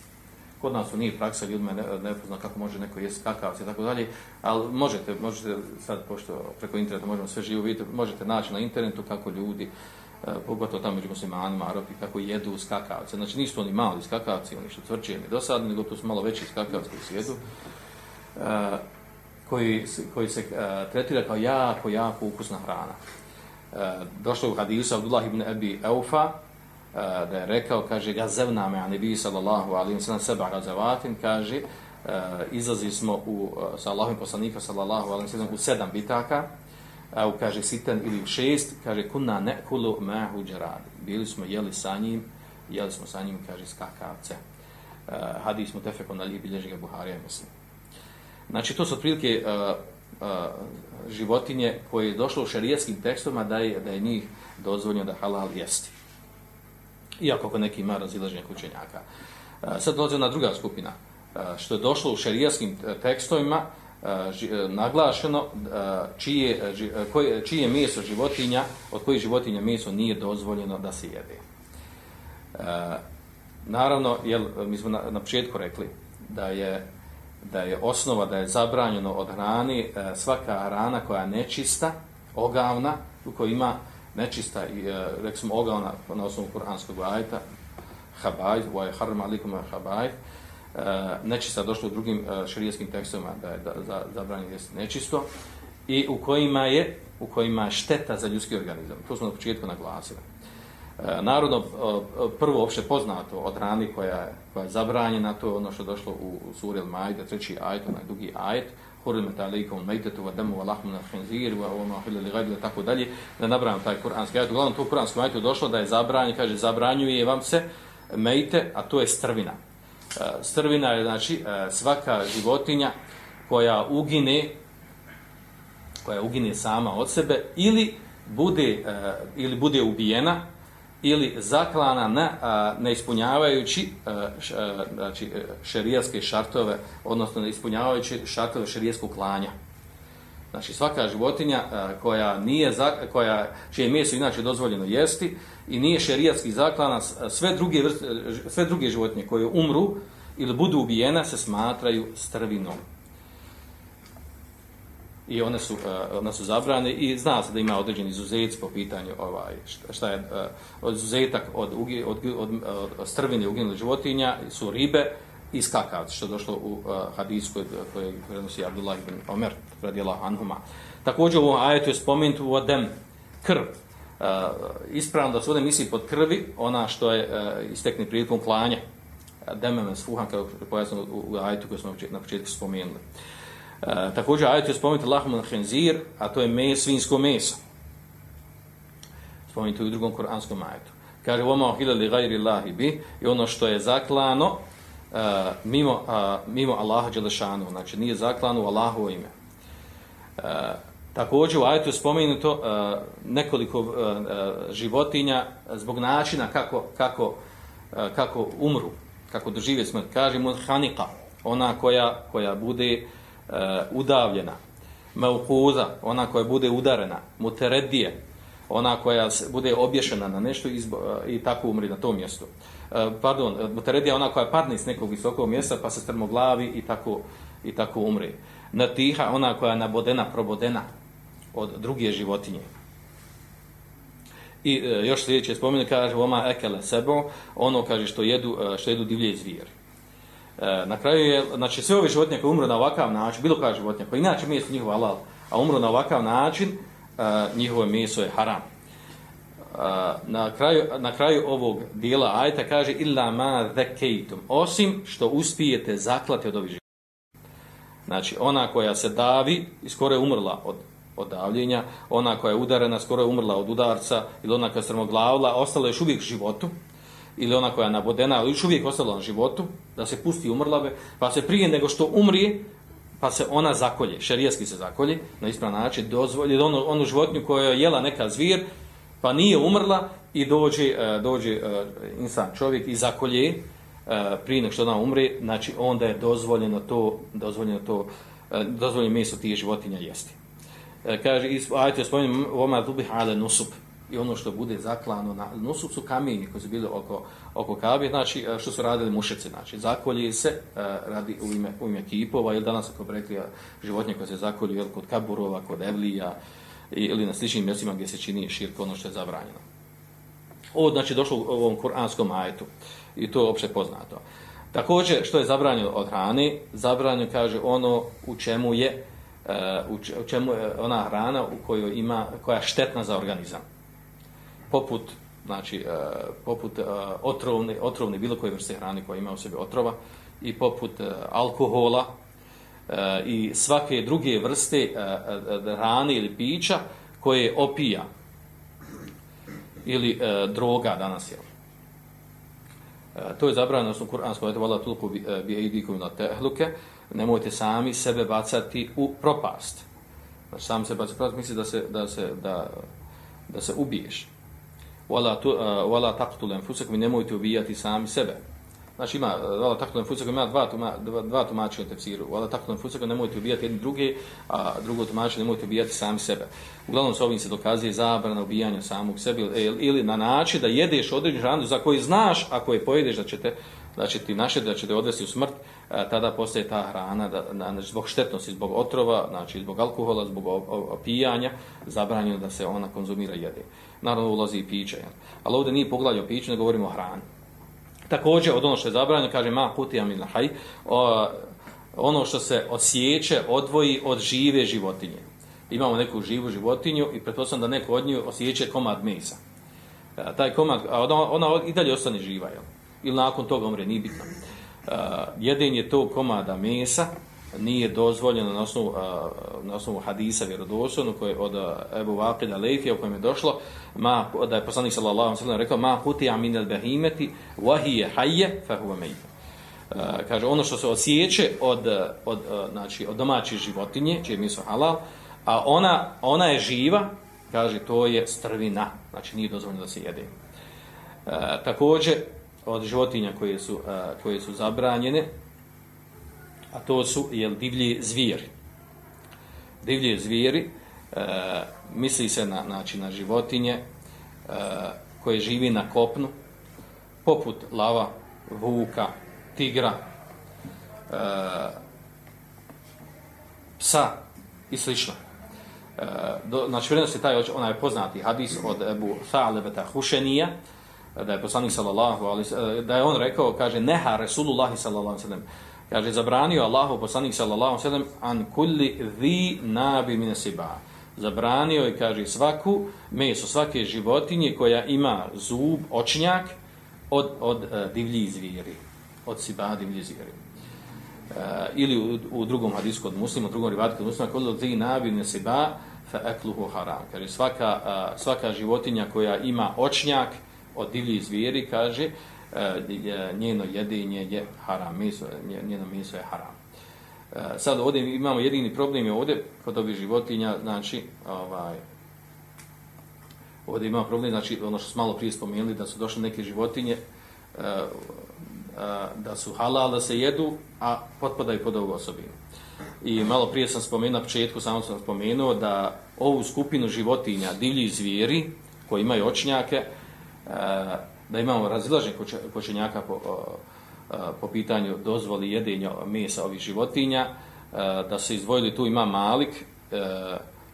Kod nas su nije praksa, ljudima ne, ne pozna kako može neko jesti skakavci i tako dalje, ali možete, možete sad, pošto preko interneta možemo sve živo vidjeti, možete naći na internetu kako ljudi E, pogotovo tamo među muslimanima, Arapi, kako jedu skakavce. Znači nisu oni mali skakavci, oni što tvrđe ili dosadni, nego to su malo veći skakavci koji se jedu, koji, koji se uh, tretira kao jako, jako ukusna hrana. Uh, došlo u hadisu Abdullah ibn Abi Eufa, da je rekao, kaže, gazevna me, a nebi sallallahu alim sallam seba gazevatim, kaže, uh, izlazi smo u, sa Allahom poslanika sallallahu alim sallam u sedam bitaka, a kaže sitan ili šest, kaže kunna nekulu mahu džarad. Bili smo jeli sa njim, jeli smo sa njim, kaže skakavce. Uh, hadis mu tefeko na lijep bilježi ga Buharija, mislim. Znači, to su otprilike uh, uh, životinje koje je došlo u šarijetskim tekstovima da je, da je njih dozvoljeno da halal jesti. Iako kod neki ima razilaženje kućenjaka. Uh, sad dolazi na druga skupina. Uh, što je došlo u šarijetskim tekstovima, uh, E, naglašeno čije, e, e, koje, čije meso životinja, od kojih životinja meso nije dozvoljeno da se jede. Naravno, jel, mi smo na, na početku rekli da je, da je osnova da je zabranjeno od hrani e, svaka hrana koja je nečista, ogavna, u kojoj ima nečista, i, e, rekli smo ogavna na osnovu kuranskog ajta, habaj, vaj harma alikum habaj, Eh, nečista došlo u drugim uh, šarijetskim tekstovima da je da, za, zabranjeno jesti nečisto i u kojima je u kojima je šteta za ljudski organizam. To smo na početku naglasili. E, narodno, prvo opšte poznato od rani koja, koja je zabranjena, to je ono što je došlo u, u suri Al-Majde, treći ajet, onaj dugi ajet, hurimet alikum mejtetu wa damu wa lahmu na khinzir wa ono hilali gajbile, tako dalje, da nabrajam taj kuranski ajet. Uglavnom, to u kuranskom je došlo da je zabranjeno, kaže, zabranjuje vam se mejte, a to je strvina. Eh, Strvina je znači eh, svaka životinja koja ugine koja ugine sama od sebe ili bude eh, ili bude ubijena ili zaklana na ne ispunjavajući znači šerijaske šartove odnosno ne ispunjavajući šartove šerijskog klanja. Znači svaka životinja koja nije koja čije meso inače dozvoljeno jesti i nije šerijatski zaklana sve druge vrste, sve druge životinje koje umru ili budu ubijena se smatraju strvinom. I one su one su zabrane i zna se da ima određeni izuzet po pitanju ovaj šta je izuzetak od od od, od, od strvine uginulih životinja su ribe i što je došlo u uh, hadisu kojeg, koji prenosi Abdullah ibn Omer radijallahu anhuma. Također u ajetu je spomenut vodem, krv. Uh, ispravno da se ovdje misli pod krvi ona što je uh, istekni prilikom klanja uh, dememe sfuhan, kao pojasno u, u ajetu koju smo na početku spomenuli. Uh, također ajet je spomenuti lahmun henzir, a to je mes, svinsko meso. Spomenuti u drugom kuranskom ajetu. Kaže, voma hilali gajri lahi bi, i ono što je zaklano uh, mimo, uh, mimo Allaha Đelešanu, znači nije zaklanu u Allahovo ime. Uh, također u ajetu je spomenuto uh, nekoliko uh, životinja zbog načina kako, kako, uh, kako umru kako dožive smrt, Kažemo hanika, ona koja, koja bude uh, udavljena, meukuza, ona koja bude udarena, muteredije, ona koja bude obješena na nešto i, e, i tako umri na tom mjestu. E, pardon, e, muteredija ona koja padne s nekog visokog mjesta pa se strmoglavi i tako, i tako umri. Natiha, ona koja je nabodena, probodena od druge životinje. I e, još sljedeće spomenu kaže oma ekele sebo, ono kaže što jedu e, što jedu divlje zvijeri. E, na kraju je znači sve ove životinje koje umru na ovakav način, bilo koja životinja koja inače meso njihovo halal, a umru na ovakav način, njihovo meso je haram. Na kraju na kraju ovog dijela ajta kaže illa ma zakaytum, osim što uspijete zaklati od ovih životinja. Znači ona koja se davi i skoro je umrla od od davljenja, ona koja je udarena, skoro je umrla od udarca, ili ona koja je strmoglavila, ostala je još uvijek životu, ili ona koja je nabodena, ali još uvijek ostala na životu, da se pusti umrlave, pa se prije nego što umrije, pa se ona zakolje, šerijaski se zakolje, na ispravan način, dozvolje, onu, onu životinju koja je jela neka zvir, pa nije umrla i dođe, e, dođe e, insan čovjek i zakolje e, prije nego što ona umre, znači onda je dozvoljeno to, dozvoljeno to, dozvoljeno meso tih životinja jesti. Kaže ajte spominjem voma dubih ale nusub i ono što bude zaklano na nusub su kamenje koji su bili oko oko Kabe znači e, što su radili mušice znači zakolje se uh, radi u ime u ime kipova ili danas ako rekli e, životinje koje se zakolju jel, kod kaburova kod evlija ili na sličnim mjestima gdje se čini širko ono što je zabranjeno. Ovo znači došlo u ovom kuranskom ajetu i to je opšte poznato. Također što je zabranjeno od hrane? Zabranjeno kaže ono u čemu je uh, u čemu je ona hrana u kojoj ima koja je štetna za organizam. Poput znači uh, poput uh, otrovne otrovne bilo koje vrste hrane koja ima u sebi otrova i poput uh, alkohola uh, i svake druge vrste uh, hrane ili pića koje opija ili uh, droga danas je. To je zabranjeno u Kur'anskom ajetu vala tulku bi aydikum ila tahluka" nemojte sami sebe bacati u propast. Znači, sam se bacati u propast, misli da se, da se, da, da se ubiješ. Wala, tu, uh, wala taqtul anfusakum nemojte ubijati sami sebe. Znači ima, eh, vala taqtul anfusakum ima dva, tuma, dva, dva tumačenja tefsiru. Wala taqtul anfusakum nemojte ubijati jedni druge, a drugo tumačenje, nemojte ubijati sami sebe. Uglavnom s ovim se dokazuje zabrana ubijanja samog sebe ili, ili na način da jedeš određenu hranu za koju znaš, ako je pojedeš da će te, da će ti naše, da će te odvesti u smrt, a, tada postaje ta hrana da, na, na, zbog štetnosti, zbog otrova, znači zbog alkohola, zbog opijanja, zabranjeno da se ona konzumira jede. Naravno ulazi i piće. Ali ovdje nije poglavlje o piću, ne govorimo o hrani. Također od ono što je zabranjeno, kaže ma kutija min lahaj, ono što se osjeće, odvoji od žive životinje. Imamo neku živu životinju i pretpostavljam da neko od nje osjeće komad mesa. E, taj komad, a ona, ona i dalje ostane živa, jel? ili nakon toga umre, nije bitno. E, uh, jedenje tog komada mesa, nije dozvoljeno na osnovu, na osnovu hadisa vjerodostojno koje od Ebu Vaqida Lejfija u kojem je došlo ma, da je poslanik sallallahu alejhi ve sellem rekao ma hutija min al behimeti hiya hayya fa huwa uh, kaže ono što se osjeće od, od, znači, od domaće životinje čije mi su halal a ona, ona je živa kaže to je strvina znači nije dozvoljeno da se jede. E, također od životinja koje su, koje su zabranjene a to su jel, divlji zvijeri. divlje zvijeri, e, misli se na, znači, na životinje e, koje živi na kopnu, poput lava, vuka, tigra, e, psa i slično. E, do, znači, prenosi taj onaj poznati hadis od Ebu Thalebeta Hušenija, da je poslanik sallallahu ali da je on rekao kaže neha rasulullah sallallahu alejhi ve kaže zabranio Allahu poslanik sallallahu alejhi ve an kulli dhi nabi min siba zabranio je kaže svaku meso svake životinje koja ima zub očnjak od od uh, divlji zvijeri od siba divljih zvijeri uh, ili u, u drugom hadisku od muslima, u drugom rivatu od muslima, kod dhi nabi min siba fa akluhu haram. Kaže svaka uh, svaka životinja koja ima očnjak od divljih zvijeri, kaže, uh, E, e, njeno jedinje je haram, meso, njeno meso je haram. E, sad ovdje imamo jedini problem je ovdje, kod ovih životinja, znači, ovaj, ovdje imamo problem, znači, ono što smo malo prije spomenuli, da su došle neke životinje, e, da su halal da se jedu, a potpadaju pod ovu osobinu. I malo prije sam spomenuo, na početku samo sam spomenuo da ovu skupinu životinja, divlji zvijeri, koji imaju očnjake, da imamo razilažen počinjaka po, po pitanju dozvoli jedenja mesa ovih životinja, da se izdvojili tu ima Malik, e,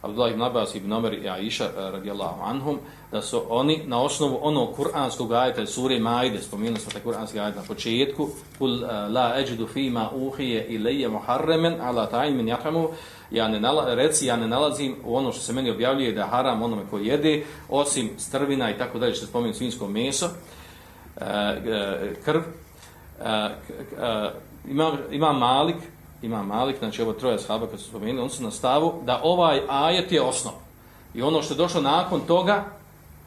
Abdullah ibn Abbas ibn Omer i Aisha eh, radijallahu anhum, da su oni na osnovu onog kuranskog ajeta sure Maide, spomenuli smo taj kuranski ajet na početku, kul eh, la ejdu fima uhije ilaje muharremen ala ta'in jahamu, ja ne nala, reci ja ne nalazim u ono što se meni objavljuje da haram onome ko jede, osim strvina i tako dalje što se spomenu svinjsko meso, eh, krv. imam, imam Malik, ima Malik, znači ovo troje shaba kad su spomenuli, on su na stavu da ovaj ajet je osnov. I ono što je došlo nakon toga,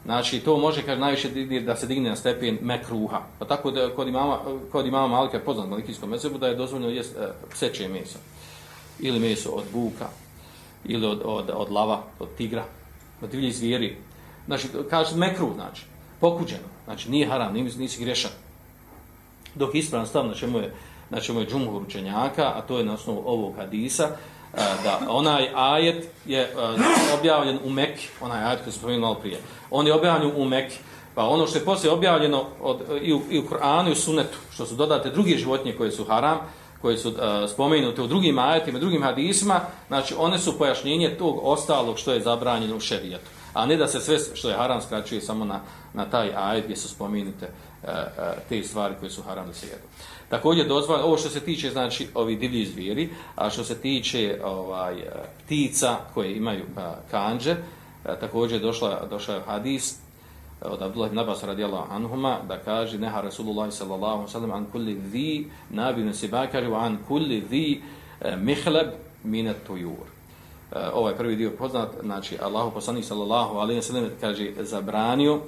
znači to može kaže najviše da se digne na stepen mekruha. Pa tako da kod imama, kod imama Malika je poznat malikijskom mesebu da je dozvoljeno jest e, pseće meso ili meso od buka, ili od, od, od lava, od tigra, od divljih zvijeri. Znači, kaže mekru, znači, pokuđeno, znači nije haram, nisi, nisi grešan. Dok ispravan stav na čemu je, znači čemu džumhur učenjaka, a to je na osnovu ovog hadisa, da onaj ajet je objavljen u Mekki, onaj ajet koji smo spomenuli prije, on je objavljen u Mekki, pa ono što je poslije objavljeno od, i, u, i u Koranu i u Sunetu, što su dodate druge životinje koje su haram, koje su uh, spomenute u drugim ajetima, drugim hadisima, znači one su pojašnjenje tog ostalog što je zabranjeno u šerijetu. A ne da se sve što je haram skraćuje samo na, na taj ajet gdje su spomenute uh, uh, te stvari koje su haram da se jedu. Također dozvoljeno, ovo što se tiče znači ovi divlji zvijeri, a što se tiče ovaj e, ptica koje imaju e, kanđe, e, također došla, došla je hadis od Abdullah ibn Abbas radijallahu anhuma da kaže neha Rasulullah sallallahu alejhi ve sellem an kulli dhi nabin sibakari wa an kulli dhi mihlab min at ovaj prvi dio poznat, znači Allahu poslanik sallallahu alejhi ve sellem kaže zabranio uh,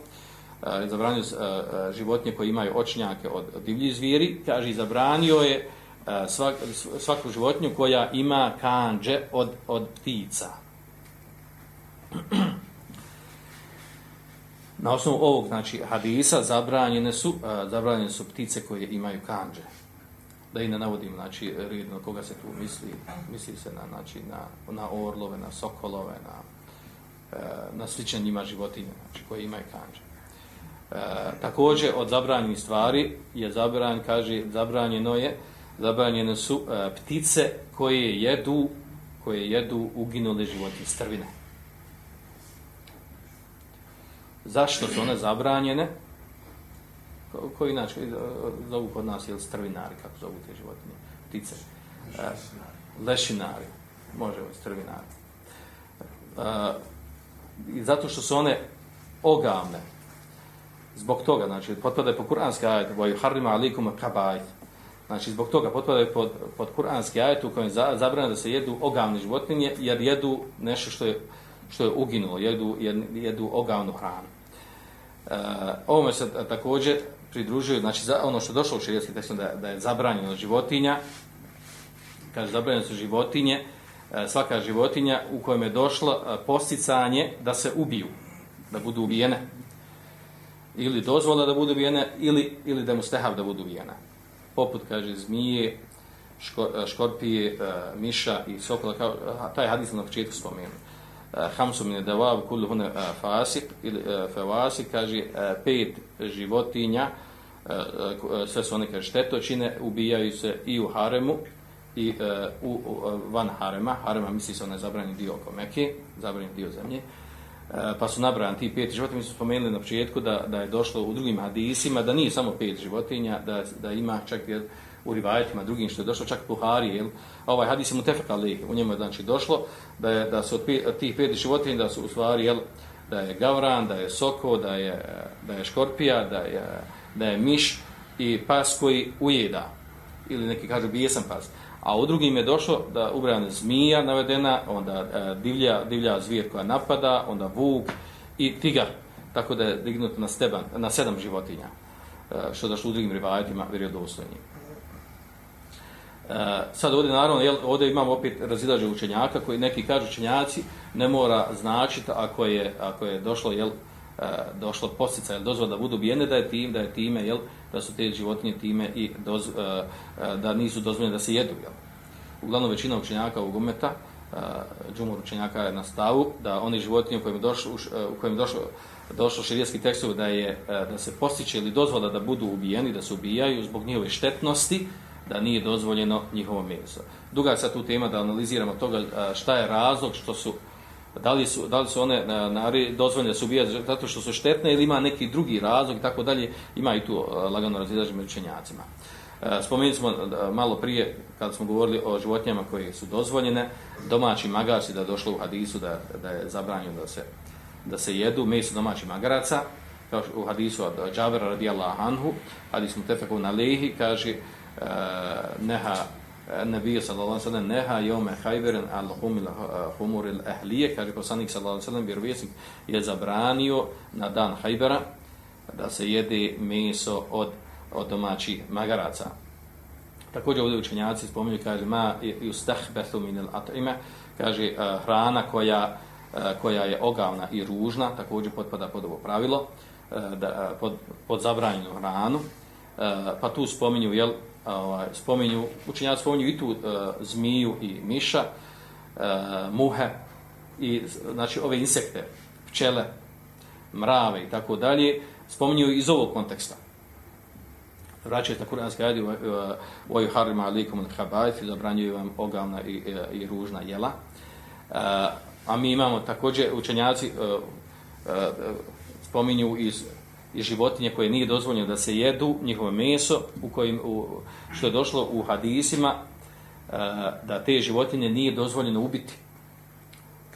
zabranio životinje koje imaju očnjake od, divljih zvijeri, kaže zabranio je svak, svaku životinju koja ima kanđe od, od ptica. Na osnovu ovog znači hadisa zabranjene su zabranjene su ptice koje imaju kanđe. Da i ne navodim znači redno koga se tu misli, misli se na znači na na orlove, na sokolove, na e, na slične njima životinje znači koje imaju kanđe. Uh, također od zabranjenih stvari je zabran kaže zabranjeno je zabranjene su e, ptice koje jedu koje jedu uginule životinje strvine. Zašto su one zabranjene? Ko, koji inače zovu kod nas, ili strvinari, kako zovu te životinje, ptice? E, lešinari, može biti strvinari. E, I zato što su one ogavne, zbog toga, znači, potpada po kuranski ajet, boj harima alikum kabajt, znači, zbog toga potpadaju pod, pod kuranski ajet u kojem je zabranjeno da se jedu ogavne životinje, jer jedu nešto što je, što je uginulo, jedu, jedu ogavnu hranu. E, ovome se također pridružuju, znači za, ono što je došlo u širijetskim tekstom da, da je zabranjeno životinja, kaže zabranjeno su životinje, eh, svaka životinja u kojem je došlo eh, posticanje da se ubiju, da budu ubijene, ili dozvola da budu ubijene, ili, ili da mu stehav da budu ubijene. Poput, kaže, zmije, ško, e, škorpije, e, miša i sokola, kao, taj hadis na početku spomenu. E, Hamsu min davab kullu hune fasik, ili fevasik, kaže pet životinja, sve su one kaže štetočine, ubijaju se i u haremu, i u, u, van harema, harema misli se onaj zabranjen dio oko Mekke, zabranjen dio zemlje, E, pa su nabrani ti pet životinja, mi su spomenuli na početku da, da je došlo u drugim hadisima, da nije samo pet životinja, da, da ima čak jel, u rivajetima drugim što je došlo, čak Buhari, jel, ovaj hadis je mu tefekali, u njemu je znači došlo, da je da su od pet, tih pet životinja, da su u stvari, jel, da je gavran, da je soko, da je, da je škorpija, da je, da je miš i pas koji ujeda, ili neki kažu bijesan pas. A u drugim je došlo da ubrana zmija navedena, onda e, divlja, divlja zvijer koja napada, onda vuk i tigar. Tako da je dignut na, steban, na sedam životinja, e, što došlo u drugim rivajetima vjerodostojnjim. E, sad ovdje naravno, jel, ovdje imamo opet razilaže učenjaka koji neki kažu učenjaci ne mora značiti ako je, ako je došlo jel, e, došlo postica ili dozvola da budu ubijene da je tim da je time jel da su te životinje time i doz, e, e, da nisu dozvoljene da se jedu jel uglavnom većina učenjaka u umeta e, džumur učenjaka je na stavu da oni životinje u kojim je došlo u kojim je došlo došlo širijski tekstov da je da se postiče ili dozvola da budu ubijeni da se ubijaju zbog njihove štetnosti da nije dozvoljeno njihovo meso. Duga je sad tu tema da analiziramo toga šta je razlog što su Pa da li su, da li su one na, na, dozvoljene da se ubijaju zato što su štetne ili ima neki drugi razlog i tako dalje, ima i tu e, lagano razilaženje među učenjacima. E, spomenuli smo e, malo prije, kada smo govorili o životinjama koje su dozvoljene, domaći magarci da je došlo u hadisu da, da je zabranjeno da se, da se jedu meso domaći magaraca, kao u hadisu od Džabera radijallahu anhu, hadis mu tefeku na lehi, kaže neha Eh, Nebija sallallahu alejhi ve neha jome Khaybar al humil humur al ahliye kaže poslanik sallallahu alejhi ve sellem vjerovjesnik je zabranio na dan Haybera da se jede meso od od domaćih magaraca. Također ovdje učenjaci spominju, kaže, ma yustahbethu min al-at'ime, kaže, eh, hrana koja, eh, koja je ogavna i ružna, također potpada pod ovo pravilo, da, pod, pod zabranjenu hranu, pa tu spominju, jel, ovaj, spominju, učinjaci spominju i tu uh, zmiju i miša, uh, muhe, i, znači, ove insekte, pčele, mrave i tako dalje, spominju iz ovog konteksta vraćaju na kuranski ajdi e, u oju harima alikum al habajfi, zabranjuju vam ogavna i, i, i ružna jela. A mi imamo također učenjaci spominju iz, i životinje koje nije dozvoljeno da se jedu njihovo meso u kojim, u, što je došlo u hadisima e, da te životinje nije dozvoljeno ubiti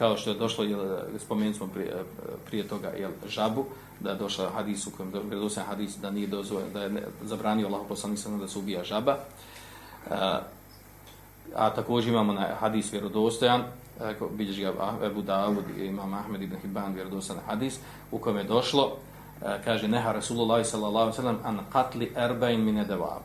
kao što je došlo, spomenuli smo prije, prije toga, jel, žabu, da je došla hadis u kojem je hadis da nije dozvoljeno, da je zabranio Allah poslanicama da se ubija žaba. A, a također imamo na hadis vjerodostojan, e, bilježi ga Ebu Dawud imam Ahmed ibn Hibban vjerodostojan hadis, u kojem je došlo, kaže neha Rasulullah sallallahu sallam an katli erbain mine devab.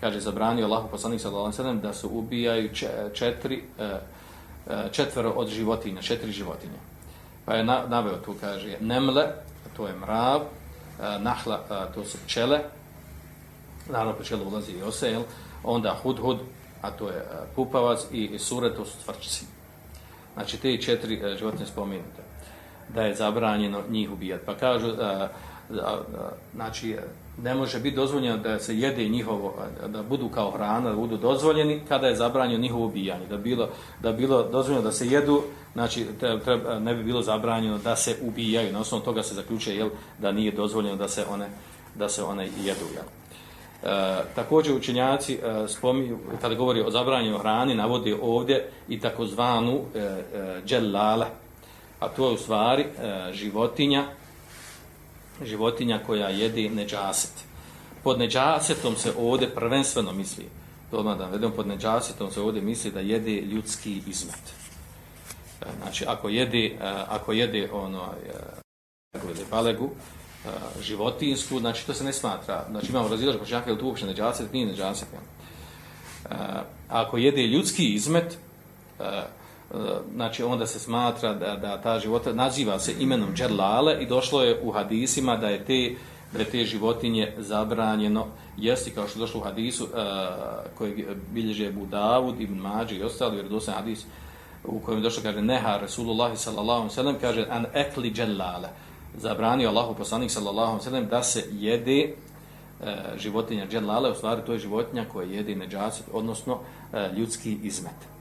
Kaže, zabranio Allahu poslanik sallallahu sallam da se ubijaju četiri, e, e, četvero od životinja, četiri životinje. Pa je naveo tu, kaže, nemle, to je mrav, e, nahla, to su pčele, naravno pčele ulazi i ose, jel? onda hudhud, a to je pupavac i sure, to su tvrčci. Znači, te četiri životinje spominute, da je zabranjeno njih ubijati. Pa kažu, znači, ne može biti dozvoljeno da se jede njihovo, da budu kao hrana, da budu dozvoljeni kada je zabranjeno njihovo ubijanje. Da bilo, da bilo dozvoljeno da se jedu, znači treba, ne bi bilo zabranjeno da se ubijaju. Na osnovu toga se zaključuje jel, da nije dozvoljeno da se one, da se one jedu. Jel. E, također učenjaci e, spominju, kada govori o zabranjenju hrani, navode ovdje i takozvanu e, e, dželala, a to je u stvari e, životinja, životinja koja jede neđaset. Pod neđasetom se ovdje prvenstveno misli, to odmah da vedemo, pod neđasetom se ovdje misli da jede ljudski izmet. E, znači, ako jede, ako jede ono, e, ili balegu, e, životinsku, znači to se ne smatra. Znači imamo razilaž počinjaka, je li to uopšte neđaset, nije neđaset. Ako jede ljudski izmet, Eh, znači onda se smatra da, da ta života naziva se imenom džerlale i došlo je u hadisima da je te da je te životinje zabranjeno jesti kao što je došlo u hadisu eh, uh, koji bilježe Abu Davud, Ibn Mađi i ostali, jer hadis u kojem je došlo, kaže, neha Rasulullah sallallahu sallam, kaže, an ekli džellale, zabranio Allahu poslanik sallallahu sallam da se jede eh, životinja džellale, u stvari to je životinja koja jede neđasit, odnosno ljudski izmet.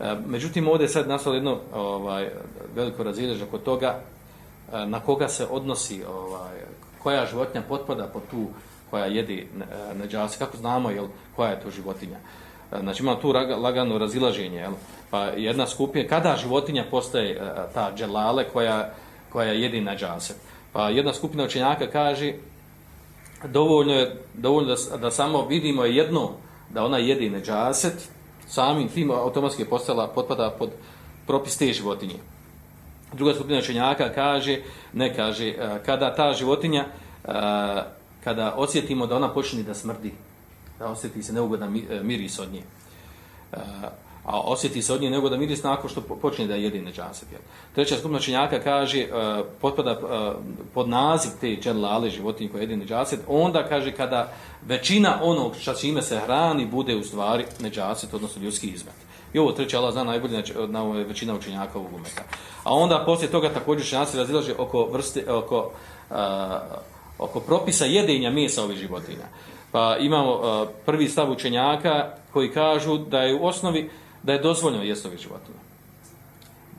E, međutim, ovdje je sad nastalo jedno ovaj, veliko razilježe kod toga e, na koga se odnosi ovaj, koja životinja potpada pod tu koja jedi e, neđasi, kako znamo jel, koja je to životinja. Znači ima tu lagano razilaženje. Jel? Pa jedna skupina, kada životinja postaje ta dželale koja, koja jedi neđase? Pa jedna skupina učenjaka kaže dovoljno je dovoljno da, da samo vidimo jedno da ona jedi neđaset, samim tim automatski je postala, potpada pod propis te životinje. Druga skupina učenjaka kaže, ne kaže, e, kada ta životinja, e, kada osjetimo da ona počne da smrdi, da osjeti se neugodan e, miris od nje, a osjeti se od nje neugodan miris nakon što počne da jedi neđaset. Treća skupina činjaka kaže, e, potpada e, pod naziv te dželale životinje koje jedi neđaset, onda kaže kada većina onog što čime se hrani bude u stvari neđaset, odnosno ljudski izmet. I ovo treće Allah zna najbolje na, znači, na većina učenjaka ovog umeta. A onda poslije toga također učenjaci razilaže oko vrste, oko, uh, oko propisa jedenja mesa ovih životinja. Pa imamo uh, prvi stav učenjaka koji kažu da je u osnovi da je dozvoljeno jesti ovih životinja.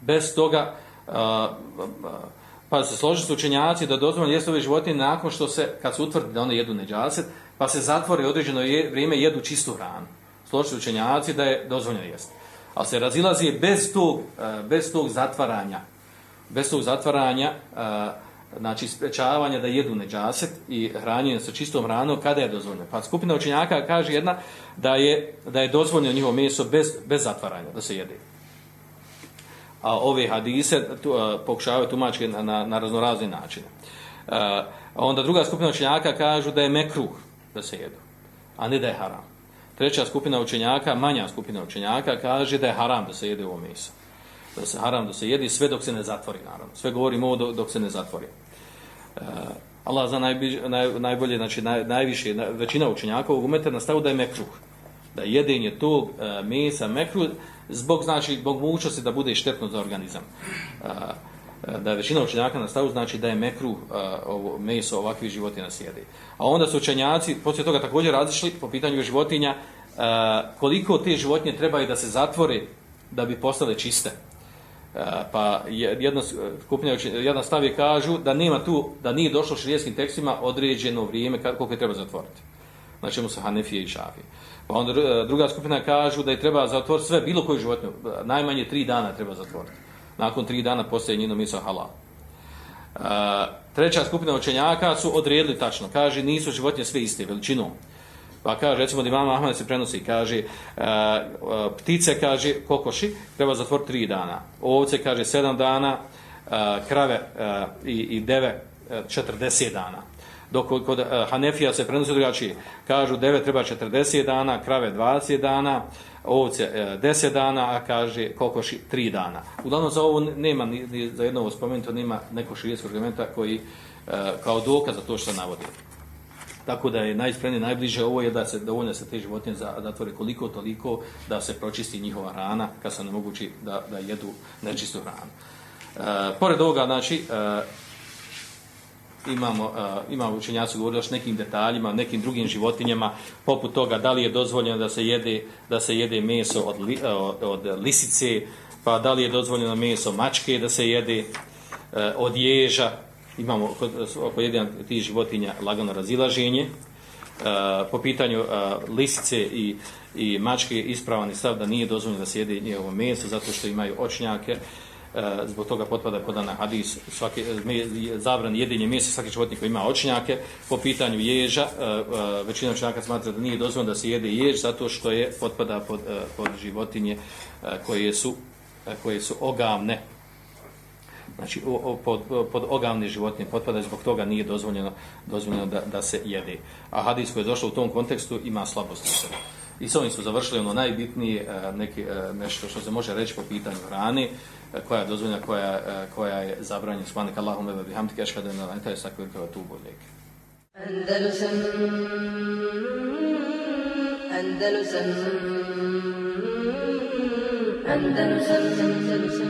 Bez toga pa se složi su učenjaci da dozvoljeno jesti ovih životinja nakon što se, kad se utvrdi da one jedu neđaset, pa se zatvore određeno je, vrijeme jedu čistu hranu. Složi su učenjaci da je dozvoljeno jesti ali se razilazi bez tog, bez tog zatvaranja, bez tog zatvaranja, e, znači sprečavanja da jedu neđaset i hranjenje sa čistom hranom, kada je dozvoljeno? Pa skupina učenjaka kaže jedna da je, da je dozvoljeno njihovo meso bez, bez zatvaranja, da se jede. A ove hadise tu, uh, pokušavaju tumačke na, na, na raznorazne načine. Uh, onda druga skupina učenjaka kažu da je mekruh da se jedu, a ne da je haram. Treća skupina učenjaka, manja skupina učenjaka, kaže da je haram da se jede ovo meso. Da se haram da se jede sve dok se ne zatvori, naravno. Sve govorimo ovo dok se ne zatvori. E, Allah zna najbolje, naj, najbolje znači naj, najviše, na, većina učenjaka ovog umeta nastavu da je mekruh. Da jedenje tog e, mesa mekruh, zbog, znači, zbog mogućnosti da bude štetno za organizam. E, e da je većina učenjaka na stavu znači da je mekru uh, e, ovo meso ovakvih životinja sjedi. A onda su učenjaci poslije toga također razišli po pitanju životinja uh, koliko te životinje trebaju da se zatvore da bi postale čiste. E, pa jedna skupina jedna stav je kažu da nema tu da nije došlo šerijskim tekstima određeno vrijeme koliko je treba zatvoriti. Znači mu su Hanefije i Šafije. Pa onda e, druga skupina kažu da je treba zatvoriti sve bilo koju životinju, najmanje tri dana treba zatvoriti nakon tri dana postaje njeno miso halal. E, treća skupina učenjaka su odredili tačno. Kaže, nisu životinje sve iste veličinom. Pa kaže, recimo, da imam Ahmed se prenosi, kaže, e, e, ptice, kaže, kokoši, treba zatvor tri dana. Ovce, kaže, sedam dana, e, krave i, i deve, uh, 40 dana. Dok kod Hanefija se prenosi drugačije. Kažu, deve treba 40 dana, krave 20 dana, ovce 10 dana, a kaže kokoši 3 dana. Uglavnom za ovo nema, ni, ni za jedno ovo spomenuto, nema neko širijetskog argumenta koji e, kao dokaz za to što navodi. Tako da je najspremnije, najbliže ovo je da se dovoljno se te životinje zatvore koliko toliko da se pročisti njihova rana kad se ne mogući da, da jedu nečistu hranu. E, pored ovoga, znači, e, imamo, e, uh, imamo učenjaci govorili još nekim detaljima, nekim drugim životinjama, poput toga da li je dozvoljeno da se jede, da se jede meso od, li, od, od lisice, pa da li je dozvoljeno meso mačke da se jede uh, od ježa, imamo kod, oko jedan tih životinja lagano razilaženje. E, po pitanju e, lisice i, i mačke ispravan je stav da nije dozvoljeno da se jede njegovo meso zato što imaju očnjake. E, zbog toga potpada pod na hadis svaki zabran jedinje mjese svaki životinje koji ima očnjake po pitanju ježa e, e, većina očnjaka smatra da nije dozvoljeno da se jede jež zato što je potpada pod, e, pod životinje e, koje su e, koje su ogavne znači pod, pod ogavne životinje potpada zbog toga nije dozvoljeno dozvoljeno da, da se jede a hadis koji je došao u tom kontekstu ima slabost i s ovim su završili ono najbitnije e, neki, e, nešto što se može reći po pitanju hrane e, koja je dozvoljena, koja, koja je zabranjena. Subhanak Allahumma wa bihamdika ashhadu an la ilaha illa anta astaghfiruka wa atubu. Andalusam Andalusam Andalusam Andalusam